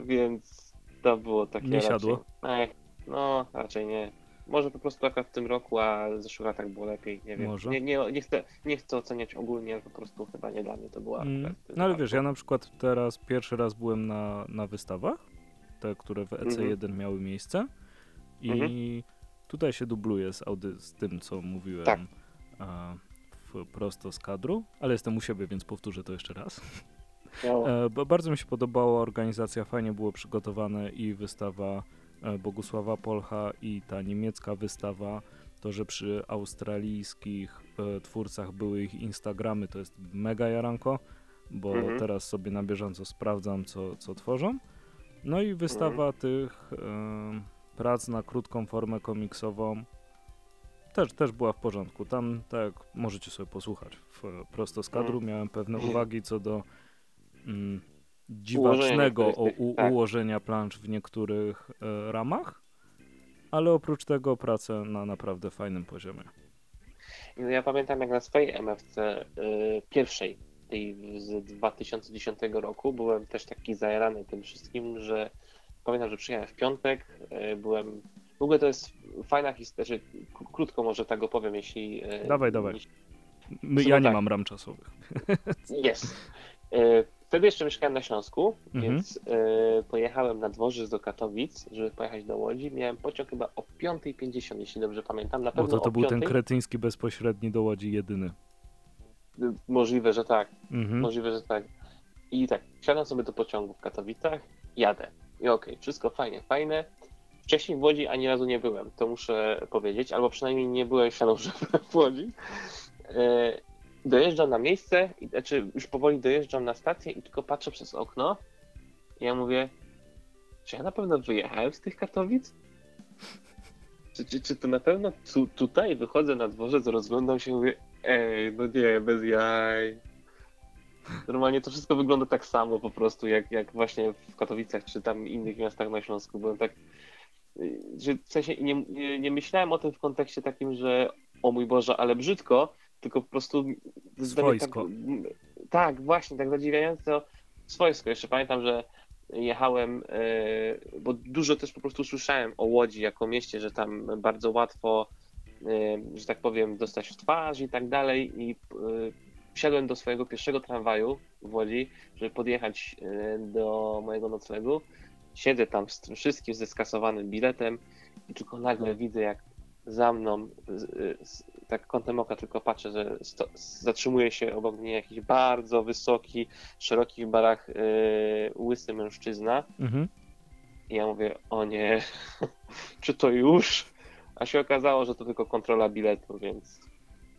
Więc to było takie. Nie raczej, siadło? Ech, no, raczej nie. Może po prostu akurat w tym roku, a w zeszłych latach było lepiej. Nie wiem. Może. Nie, nie, nie, chcę, nie chcę oceniać ogólnie, ale po prostu chyba nie dla mnie to była. Mm, No ale wiesz, ja na przykład teraz pierwszy raz byłem na, na wystawach, te, które w EC1 miały miejsce i Mhm. tutaj się dubluje z, audy- z tym, co mówiłem Tak. a, w, prosto z kadru, ale jestem u siebie, więc powtórzę to jeszcze raz. Miało. E, bo bardzo mi się podobała organizacja, fajnie było przygotowane i wystawa e, Bogusława Polcha i ta niemiecka wystawa. To, że przy australijskich e, twórcach były ich Instagramy, to jest mega jaranko, bo Mhm. teraz sobie na bieżąco sprawdzam, co, co tworzą. No i wystawa tych e, prac na krótką formę komiksową też, też była w porządku. Tam, tak jak możecie sobie posłuchać w, prosto z kadru, miałem pewne uwagi co do mm, dziwacznego tych, u, tak. ułożenia plansz w niektórych e, ramach, ale oprócz tego pracę na naprawdę fajnym poziomie. No Ja pamiętam jak na swojej MFC y, pierwszej, tej z 2010 roku, byłem też taki zajarany tym wszystkim, że pamiętam, że przyjechałem w piątek, y, byłem. W ogóle to jest fajna historia, krótko może tak opowiem, jeśli. y, Dawaj, dawaj. jeśli- ja nie tak. mam ram czasowych. *laughs* Jest. Y, wtedy jeszcze mieszkałem na Śląsku, Mhm. więc e, pojechałem na dworzec do Katowic, żeby pojechać do Łodzi. Miałem pociąg chyba o 5.50, jeśli dobrze pamiętam. Na Bo pewno to, to o był ten 5:00. kretyński bezpośredni do Łodzi jedyny. Możliwe, że tak. Mhm. Możliwe, że tak. I tak, wsiadam sobie do pociągu w Katowicach, jadę. I okej, wszystko fajnie, fajne. Wcześniej w Łodzi ani razu nie byłem, to muszę powiedzieć, albo przynajmniej nie byłem świadom, *laughs* że byłem w Łodzi. Dojeżdżam na miejsce, znaczy już powoli dojeżdżam na stację i tylko patrzę przez okno. I ja mówię, czy ja na pewno wyjechałem z tych Katowic? Czy, czy, czy to na pewno tu, tutaj wychodzę na dworzec, rozglądam się i mówię, ej, no nie, bez jaj. Normalnie to wszystko wygląda tak samo po prostu, jak, jak właśnie w Katowicach czy tam innych miastach na Śląsku. Byłem tak, y, że w sensie nie, nie, nie myślałem o tym w kontekście takim, że o mój Boże, ale brzydko, tylko po prostu Swojsko. Tak, tak, właśnie, tak zadziwiająco swojsko. Jeszcze pamiętam, że jechałem, e, bo dużo też po prostu słyszałem o Łodzi jako mieście, że tam bardzo łatwo, e, że tak powiem, dostać w twarz i tak dalej i e, wsiadłem do swojego pierwszego tramwaju w Łodzi, żeby podjechać do mojego noclegu. Siedzę tam z tym wszystkim, ze skasowanym biletem i tylko nagle widzę, jak za mną, tak kątem oka tylko patrzę, że sto, zatrzymuje się obok mnie jakiś bardzo wysoki, szeroki w barach e, łysy mężczyzna. Mhm. I ja mówię, o nie, *laughs* czy to już? A się okazało, że to tylko kontrola biletu, więc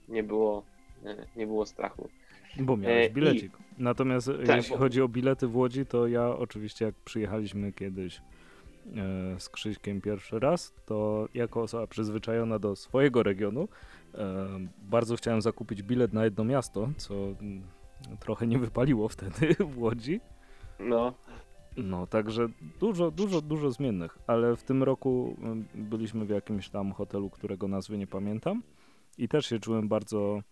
nie było, nie, nie było strachu. Bo miałeś E, i- bilecik. Natomiast Tak, jeśli bo- chodzi o bilety w Łodzi, to ja oczywiście jak przyjechaliśmy kiedyś z Krzyśkiem pierwszy raz, to jako osoba przyzwyczajona do swojego regionu, e, bardzo chciałem zakupić bilet na jedno miasto, co mm, trochę nie wypaliło wtedy *laughs* w Łodzi. No, No, także dużo, dużo, dużo zmiennych, ale w tym roku mm, byliśmy w jakimś tam hotelu, którego nazwy nie pamiętam i też się czułem bardzo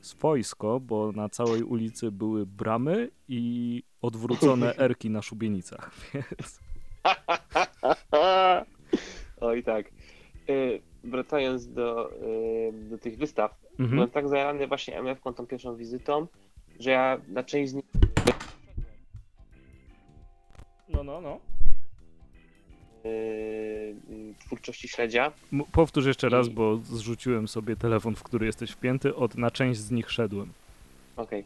swojsko, bo na całej ulicy były bramy i odwrócone *laughs* erki na szubienicach, *laughs* więc *laughs* oj tak. E, Wracając do, e, do tych wystaw, mhm. byłem tak zajarany właśnie MF-ką tą pierwszą wizytą, że ja na część z nich No, no, no. e, twórczości śledzia. Powtórz jeszcze raz, bo zrzuciłem sobie telefon, w który jesteś wpięty, od na część z nich szedłem. Okej.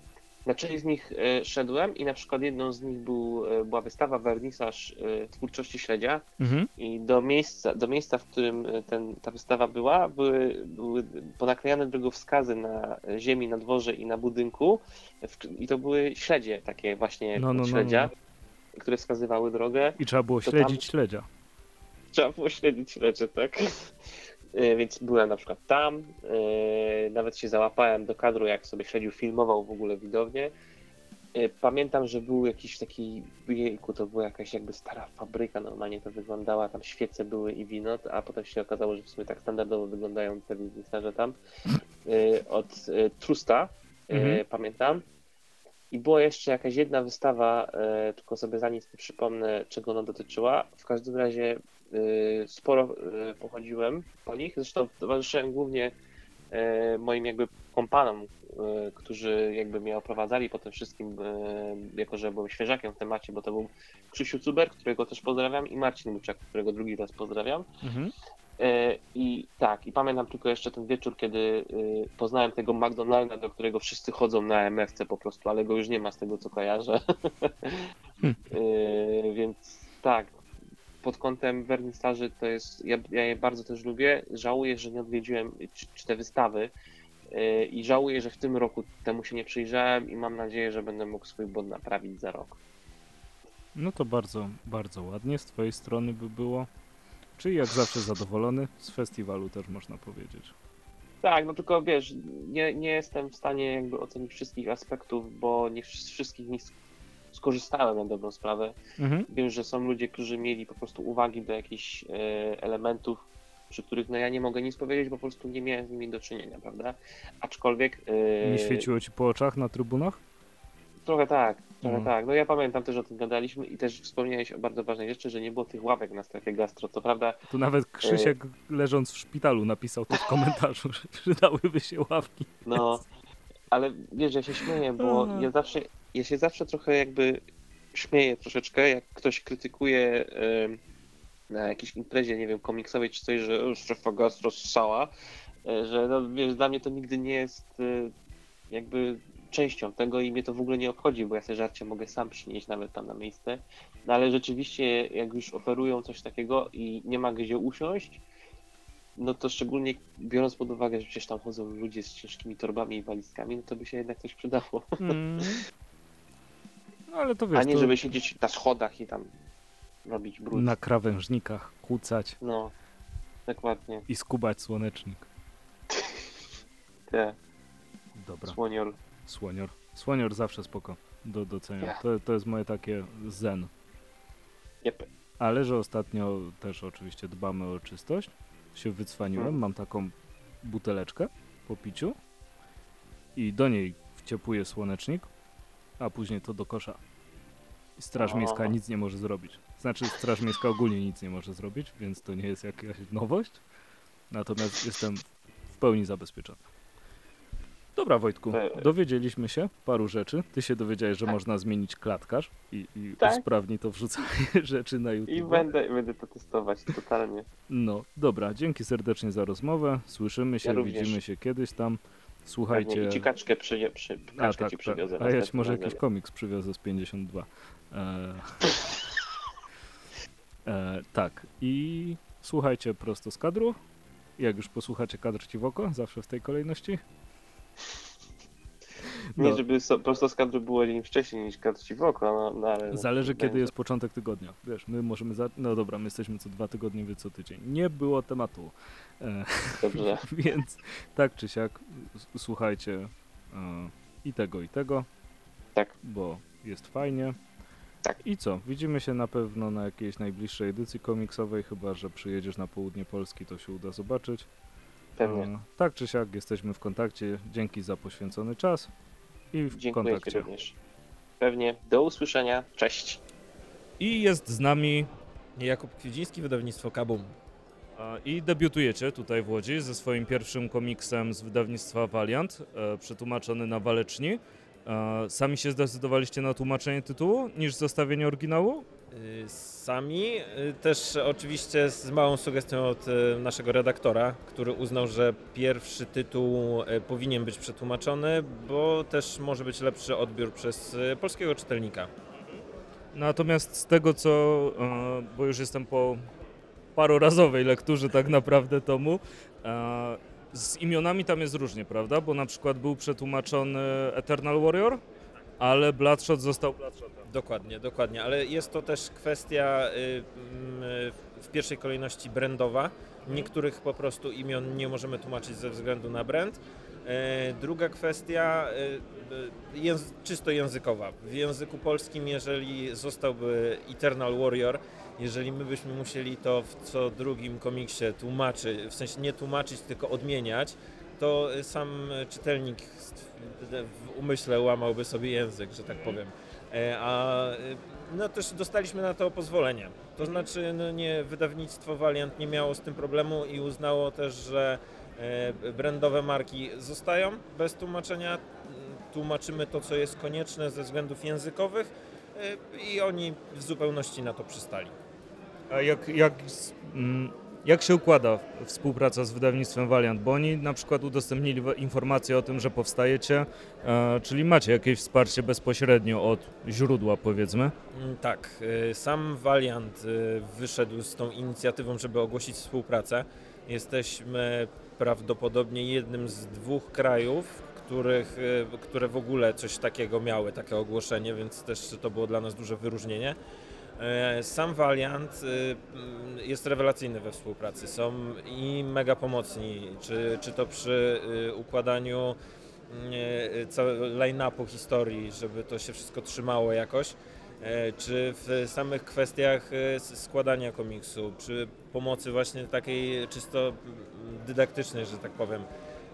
Na część z nich e, szedłem i na przykład jedną z nich był, e, była wystawa wernisaż e, twórczości śledzia Mhm. i do miejsca, do miejsca w którym ten, ta wystawa była, były, były ponaklejane drogowskazy na ziemi, na dworze i na budynku i to były śledzie takie właśnie No, no, no, śledzia, które wskazywały drogę. I trzeba było To śledzić tam- śledzia. Trzeba było śledzić śledzie, tak? E, Więc byłem na przykład tam, e, nawet się załapałem do kadru, jak sobie śledził, filmował w ogóle widownię. E, Pamiętam, że był jakiś taki, jejku, to była jakaś jakby stara fabryka, normalnie to wyglądała, tam świece były i wino, a potem się okazało, że w sumie tak standardowo wyglądają te wizerze tam. Od Trusta, Mhm. pamiętam. I była jeszcze jakaś jedna wystawa, tylko sobie za nic nie przypomnę, czego ona dotyczyła. W każdym razie sporo e, pochodziłem po nich. Zresztą towarzyszyłem głównie e, moim jakby kompanom, którzy jakby mnie oprowadzali po tym wszystkim, jako że byłem świeżakiem w temacie, bo to był Krzysiu Cuber, którego też pozdrawiam i Marcin Buczak, którego drugi raz pozdrawiam. Mhm. I tak, i pamiętam tylko jeszcze ten wieczór, kiedy poznałem tego McDonalda, do którego wszyscy chodzą na MFC po prostu, ale go już nie ma z tego co kojarzę. E, *laughs* Więc tak, pod kątem wernisaży to jest, ja, ja je bardzo też lubię. Żałuję, że nie odwiedziłem te wystawy e, i żałuję, że w tym roku temu się nie przyjrzałem i mam nadzieję, że będę mógł swój błąd naprawić za rok. No to bardzo, bardzo ładnie z twojej strony by było. Czyli jak zawsze zadowolony z festiwalu też można powiedzieć. Tak, no tylko wiesz, nie, nie jestem w stanie jakby ocenić wszystkich aspektów, bo nie wszystkich nich skorzystałem na dobrą sprawę. Mhm. Wiem, że są ludzie, którzy mieli po prostu uwagi do jakichś e, elementów, przy których no ja nie mogę nic powiedzieć, bo po prostu nie miałem z nimi do czynienia, prawda? Aczkolwiek... e, Nie świeciło ci po oczach na trybunach? Trochę tak, trochę Mhm. tak. No ja pamiętam też o tym gadaliśmy i też wspomniałeś o bardzo ważnej rzeczy, że nie było tych ławek na strefie gastro. Co prawda Tu nawet Krzysiek leżąc w szpitalu napisał to w komentarzu, *laughs* że przydałyby się ławki. No, ale wiesz, ja się śmieję, bo Aha. ja zawsze, ja się zawsze trochę jakby śmieję troszeczkę, jak ktoś krytykuje em, na jakiejś imprezie, nie wiem, komiksowej czy coś, że "O, strefa gastro ssała, e, że no, wiesz, dla mnie to nigdy nie jest e, jakby częścią tego i mnie to w ogóle nie obchodzi, bo ja sobie żarcie mogę sam przynieść nawet tam na miejsce, no ale rzeczywiście jak już oferują coś takiego i nie ma gdzie usiąść, no to szczególnie biorąc pod uwagę, że przecież tam chodzą ludzie z ciężkimi torbami i walizkami, no to by się jednak coś przydało. *laughs* Mm. No ale to wiesz, A nie, to żeby siedzieć na schodach i tam robić brud. na krawężnikach kłócać No, dokładnie. i skubać słonecznik. *laughs* Te, Dobra, słonior. słonior. Słonior zawsze spoko do docenia. Ja. To, to jest moje takie zen. Jep. Ale że ostatnio też oczywiście dbamy o czystość. Się wycwaniłem, Hmm. mam taką buteleczkę po piciu i do niej wciepuje słonecznik, a później to do kosza. I Straż O. Miejska nic nie może zrobić. Znaczy Straż Miejska ogólnie nic nie może zrobić, więc to nie jest jakaś nowość. Natomiast jestem w pełni zabezpieczony. Dobra Wojtku, E- dowiedzieliśmy się paru rzeczy. Ty się dowiedziałeś, że Tak. można zmienić klatkarz i, i Tak. usprawni to wrzucanie *laughs* rzeczy na YouTube. I będę, będę to testować totalnie. No, dobra, dzięki serdecznie za rozmowę. Słyszymy się, Ja widzimy się kiedyś tam. Pewnie. Słuchajcie. I ci kaczkę, przy, przy, A, tak, ci tak. przywiozę. A ja ci może jakiś komiks przywiozę z 52. E... *laughs* e, tak, i słuchajcie prosto z kadru. Jak już posłuchacie kadr ci w oko, zawsze w tej kolejności. Nie, No, żeby so, prosto z kadru było dzień wcześniej niż kadr ci w oko, no, no ale... zależy kiedy będzie. jest początek tygodnia. Wiesz, my możemy za... No dobra, my jesteśmy co dwa tygodnie, wy co tydzień. Nie było tematu. E... Dobrze. *laughs* Więc tak czy siak słuchajcie e, i tego, i tego, Tak. bo jest fajnie. Tak. I co? Widzimy się na pewno na jakiejś najbliższej edycji komiksowej, chyba że przyjedziesz na południe Polski, to się uda zobaczyć. Pewnie. E, tak czy siak jesteśmy w kontakcie. Dzięki za poświęcony czas i w Dziękuję ci kontakcie. również. Pewnie. Do usłyszenia. Cześć. I jest z nami Jakub Kwidziński, wydawnictwo Kabum. I debiutujecie tutaj w Łodzi ze swoim pierwszym komiksem z wydawnictwa Valiant, e, przetłumaczony na Waleczni. E, sami się zdecydowaliście na tłumaczenie tytułu niż zostawienie oryginału? Y, Sami, y, też oczywiście z małą sugestią od y, naszego redaktora, który uznał, że pierwszy tytuł powinien być przetłumaczony, bo też może być lepszy odbiór przez polskiego czytelnika. Natomiast z tego co, e, bo już jestem po parorazowej lekturze tak naprawdę tomu, e, z imionami tam jest różnie, prawda? Bo na przykład był przetłumaczony Eternal Warrior, ale Bloodshot został Bloodshotem. Dokładnie, dokładnie, ale jest to też kwestia y, mm, y, w pierwszej kolejności brandowa. Niektórych po prostu imion nie możemy tłumaczyć ze względu na brand. E, Druga kwestia y, czysto językowa. W języku polskim, jeżeli zostałby Eternal Warrior, jeżeli my byśmy musieli to w co drugim komiksie tłumaczyć, w sensie nie tłumaczyć, tylko odmieniać, to y, sam czytelnik st- w umyśle łamałby sobie język, że tak powiem. E, A y, no też dostaliśmy na to pozwolenie. To znaczy no nie, wydawnictwo Valiant nie miało z tym problemu i uznało też, że e, brandowe marki zostają bez tłumaczenia. Tłumaczymy to, co jest konieczne ze względów językowych e, i oni w zupełności na to przystali. A jak, jak, s- mm, jak się układa współpraca z wydawnictwem Valiant? Bo oni na przykład udostępnili informacje o tym, że powstajecie, e, czyli macie jakieś wsparcie bezpośrednio od źródła, powiedzmy. Mm, Tak, y, sam Valiant y, wyszedł z tą inicjatywą, żeby ogłosić współpracę. Jesteśmy prawdopodobnie jednym z dwóch krajów, których, które w ogóle coś takiego miały, takie ogłoszenie, więc też to było dla nas duże wyróżnienie. E, Sam Valiant y, mm, jest rewelacyjny we współpracy. Są i mega pomocni, czy, czy to przy y, układaniu y, line-upu historii, żeby to się wszystko trzymało jakoś, e, czy w samych kwestiach składania komiksu, przy pomocy właśnie takiej czysto dydaktycznej, że tak powiem.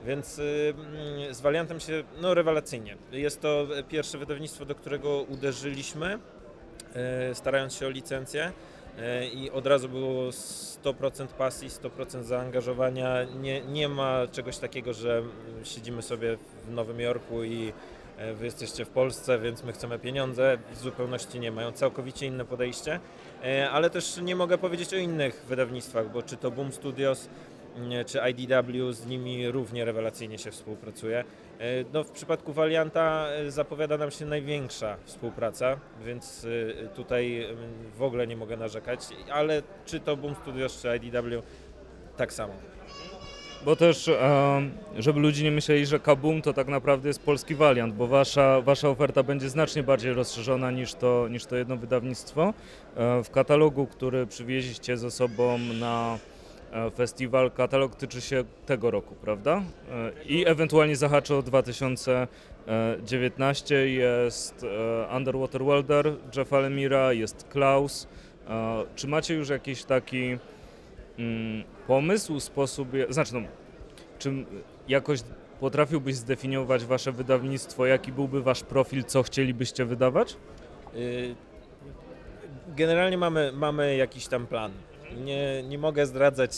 Więc mm, z Valiantem się, no rewelacyjnie. Jest to pierwsze wydawnictwo, do którego uderzyliśmy, starając się o licencję e, i od razu było 100% pasji, 100% zaangażowania. Nie, nie ma czegoś takiego, że siedzimy sobie w Nowym Jorku i e, wy jesteście w Polsce, więc my chcemy pieniądze. W zupełności nie, mają całkowicie inne podejście. E, Ale też nie mogę powiedzieć o innych wydawnictwach, bo czy to Boom Studios, mm, czy IDW, z nimi równie rewelacyjnie się współpracuje. E, No, w przypadku Valianta e, zapowiada nam się największa współpraca, więc e, tutaj mm, w ogóle nie mogę narzekać, ale czy to Boom Studios, czy IDW, tak samo. Bo też, żeby ludzie nie myśleli, że Kabum to tak naprawdę jest polski wariant, bo wasza, wasza oferta będzie znacznie bardziej rozszerzona niż to, niż to jedno wydawnictwo. W katalogu, który przywieźliście ze sobą na festiwal, katalog tyczy się tego roku, prawda? E, I ewentualnie zahaczy o 2019. Jest e, Underwater Welder Jeffa Lemira, jest Klaus. E, Czy macie już jakiś taki mm, pomysł, sposób, znaczy no, czym jakoś potrafiłbyś zdefiniować wasze wydawnictwo, jaki byłby wasz profil, co chcielibyście wydawać? Y, Generalnie mamy, mamy jakiś tam plan. Nie, nie mogę zdradzać,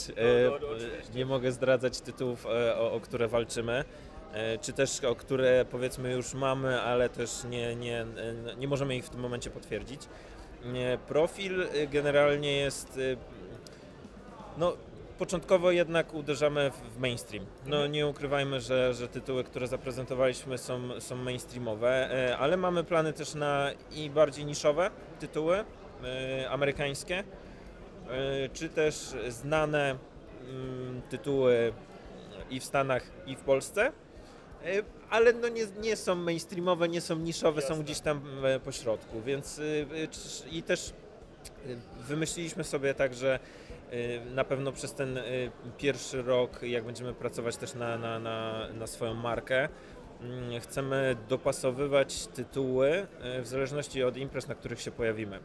e, nie mogę zdradzać tytułów, e, o, o które walczymy, e, czy też o które powiedzmy już mamy, ale też nie, nie, e, nie możemy ich w tym momencie potwierdzić. Nie, Profil generalnie jest, no początkowo jednak uderzamy w- w mainstream. No nie ukrywajmy, że, że tytuły, które zaprezentowaliśmy są, są mainstreamowe, e, ale mamy plany też na i bardziej niszowe tytuły e, amerykańskie, e, czy też znane mm, tytuły i w Stanach, i w Polsce. E, Ale no nie, nie są mainstreamowe, nie są niszowe, są gdzieś tam e, po środku, więc e, e, i też e, wymyśliliśmy sobie tak, że e, na pewno przez ten e, pierwszy rok, jak będziemy pracować też na, na, na, na swoją markę, chcemy dopasowywać tytuły e, w zależności od imprez, na których się pojawimy.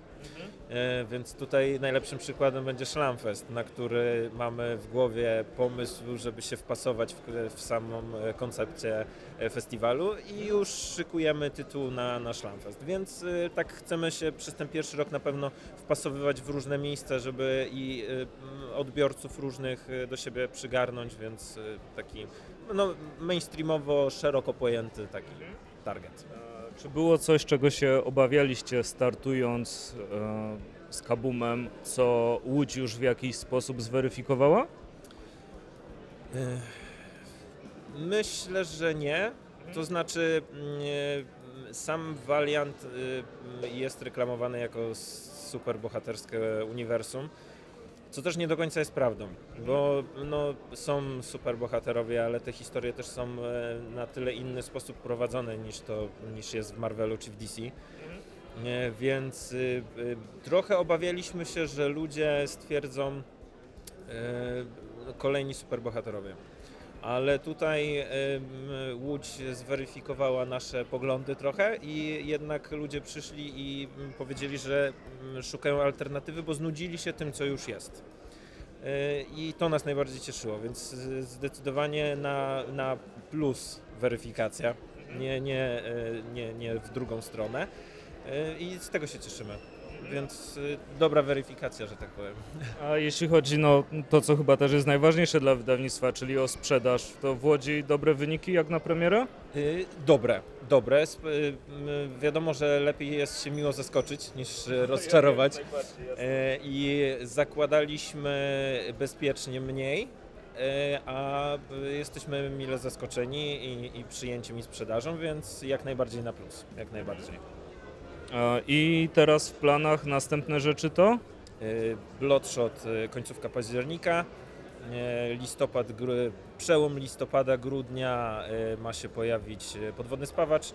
E, Więc tutaj najlepszym przykładem będzie Szlamfest, na który mamy w głowie pomysł, żeby się wpasować w, w samą e, koncepcję festiwalu i już szykujemy tytuł na, na Szlamfest. Więc tak chcemy się przez ten pierwszy rok na pewno wpasowywać w różne miejsca, żeby i odbiorców różnych do siebie przygarnąć, więc taki no, mainstreamowo szeroko pojęty taki target. Czy było coś, czego się obawialiście startując e, z Kabumem, co Łódź już w jakiś sposób zweryfikowała? Ech, Myślę, że nie. To znaczy, mm, sam Valiant y, jest reklamowany jako super bohaterskie uniwersum, co też nie do końca jest prawdą, bo no, są super bohaterowie, ale te historie też są e, na tyle inny sposób prowadzone niż to niż jest w Marvelu czy w DC. Nie, Więc y, y, trochę obawialiśmy się, że ludzie stwierdzą e, kolejni superbohaterowie. Ale tutaj Łódź zweryfikowała nasze poglądy trochę i jednak ludzie przyszli i mm, powiedzieli, że mm, szukają alternatywy, bo znudzili się tym, co już jest. E, I to nas najbardziej cieszyło, więc zdecydowanie na, na plus weryfikacja, nie, nie, e, nie, nie w drugą stronę. E, I z tego się cieszymy. Więc y, dobra weryfikacja, że tak powiem. A jeśli chodzi no to, co chyba też jest najważniejsze dla wydawnictwa, czyli o sprzedaż, to w Łodzi dobre wyniki jak na premierę? Y, Dobre, dobre. Y, Wiadomo, że lepiej jest się miło zaskoczyć niż y, rozczarować. I zakładaliśmy bezpiecznie mniej, a jesteśmy mile zaskoczeni i, i przyjęciem i sprzedażą, więc jak najbardziej na plus, jak najbardziej. E, I teraz w planach następne rzeczy to? Y, Bloodshot y, końcówka października, y, listopad, przełom listopada, grudnia ma się pojawić podwodny spawacz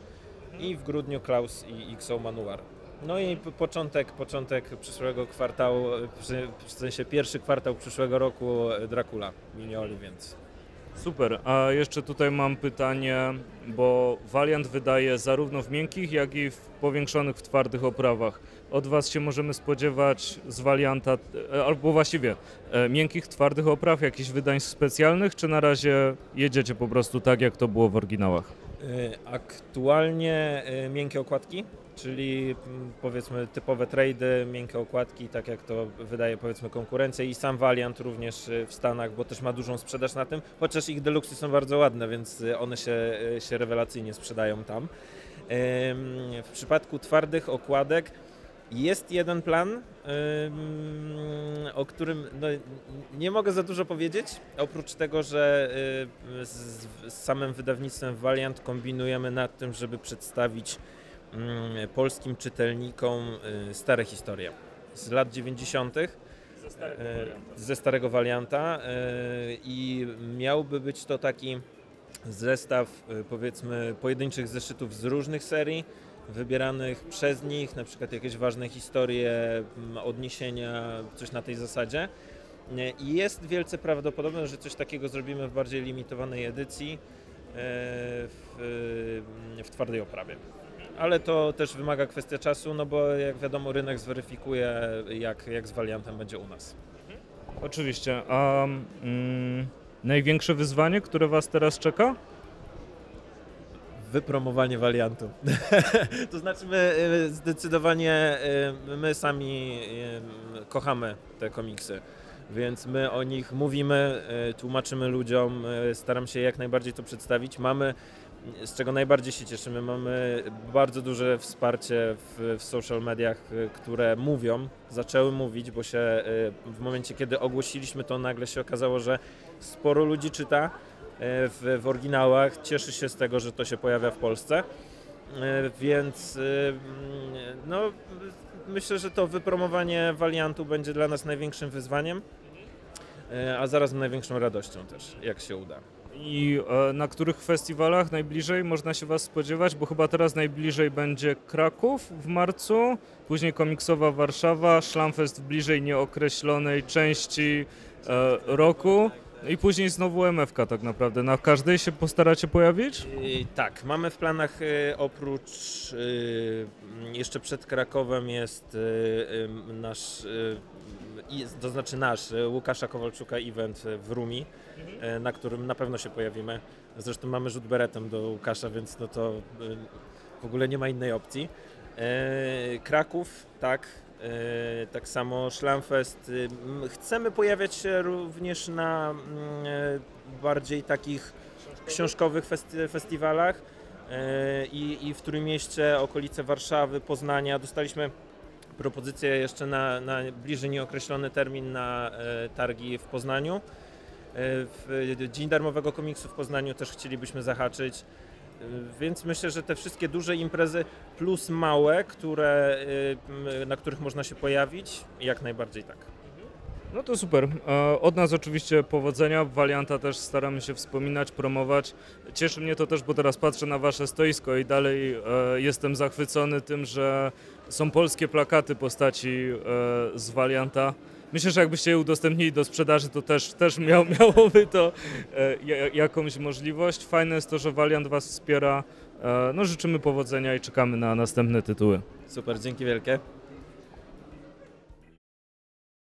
i w grudniu Klaus i XO Manuar. No i początek, początek przyszłego kwartału, w sensie pierwszy kwartał przyszłego roku Dracula, Minioli, więc Super. A jeszcze tutaj mam pytanie, bo Valiant wydaje zarówno w miękkich, jak i w powiększonych, w twardych oprawach. Od Was się możemy spodziewać z Valianta, e, albo właściwie e, miękkich, twardych opraw, jakichś wydań specjalnych, czy na razie jedziecie po prostu tak, jak to było w oryginałach? Y, Aktualnie y, miękkie okładki, czyli mm, powiedzmy typowe trady, miękkie okładki, tak jak to wydaje powiedzmy konkurencja i sam Valiant również y, w Stanach, bo też ma dużą sprzedaż na tym, chociaż ich deluxy są bardzo ładne, więc one się, się rewelacyjnie sprzedają tam. W przypadku twardych okładek jest jeden plan, o którym no, nie mogę za dużo powiedzieć, oprócz tego, że y, z, z samym wydawnictwem Valiant kombinujemy nad tym, żeby przedstawić polskim czytelnikom y, stare historie z lat 90. e, ze starego Valianta i miałby być to taki zestaw powiedzmy pojedynczych zeszytów z różnych serii wybieranych przez nich, na przykład jakieś ważne historie, m, odniesienia, coś na tej zasadzie. I jest wielce prawdopodobne, że coś takiego zrobimy w bardziej limitowanej edycji e, w, w twardej oprawie. Ale to też wymaga kwestia czasu, no bo jak wiadomo rynek zweryfikuje jak, jak z Valiantem będzie u nas. Oczywiście. A mm, największe wyzwanie, które Was teraz czeka? Wypromowanie wariantu. *laughs* to znaczy my y, zdecydowanie y, my sami y, kochamy te komiksy. Więc my o nich mówimy, tłumaczymy ludziom, staram się jak najbardziej to przedstawić. Mamy, z czego najbardziej się cieszymy, mamy bardzo duże wsparcie w, w social mediach, które mówią, zaczęły mówić, bo się w momencie, kiedy ogłosiliśmy to, nagle się okazało, że sporo ludzi czyta w, w oryginałach. Cieszy się z tego, że to się pojawia w Polsce. E, Więc e, mm, no, myślę, że to wypromowanie wariantu będzie dla nas największym wyzwaniem, e, a zarazem największą radością też, jak się uda. I e, na których festiwalach najbliżej można się Was spodziewać? Bo chyba teraz najbliżej będzie Kraków w marcu, później komiksowa Warszawa, Szlamfest w bliżej nieokreślonej części e, roku i później znowu MFK tak naprawdę. Na każdej się postaracie pojawić? I tak, mamy w planach e, oprócz m, jeszcze przed Krakowem jest e, em, nasz, i- to znaczy nasz, e, Łukasza Kowalczuka event w Rumi, e, na którym na pewno się pojawimy. Zresztą mamy rzut beretem do Łukasza, więc no to e, w ogóle nie ma innej opcji. E, Kraków, tak. E, tak samo Szlamfest. M, Chcemy pojawiać się również na mm, e, bardziej takich książkowych festi- festiwalach e, i, i w Trójmieście, okolice Warszawy, Poznania. Dostaliśmy propozycję jeszcze na, na bliżej nieokreślony termin na targi w Poznaniu. W Dzień Darmowego Komiksu w Poznaniu też chcielibyśmy zahaczyć. Więc myślę, że te wszystkie duże imprezy plus małe, które, m, na których można się pojawić, jak najbardziej tak. No to super. E, Od nas oczywiście powodzenia. Valianta też staramy się wspominać, promować. Cieszy mnie to też, bo teraz patrzę na wasze stoisko i dalej e, jestem zachwycony tym, że są polskie plakaty postaci e, z Valianta. Myślę, że jakbyście je udostępnili do sprzedaży, to też, też miał, *laughs* miałoby to e, ja- jakąś możliwość. Fajne jest to, że Valiant was wspiera. E, No życzymy powodzenia i czekamy na następne tytuły. Super, dzięki wielkie.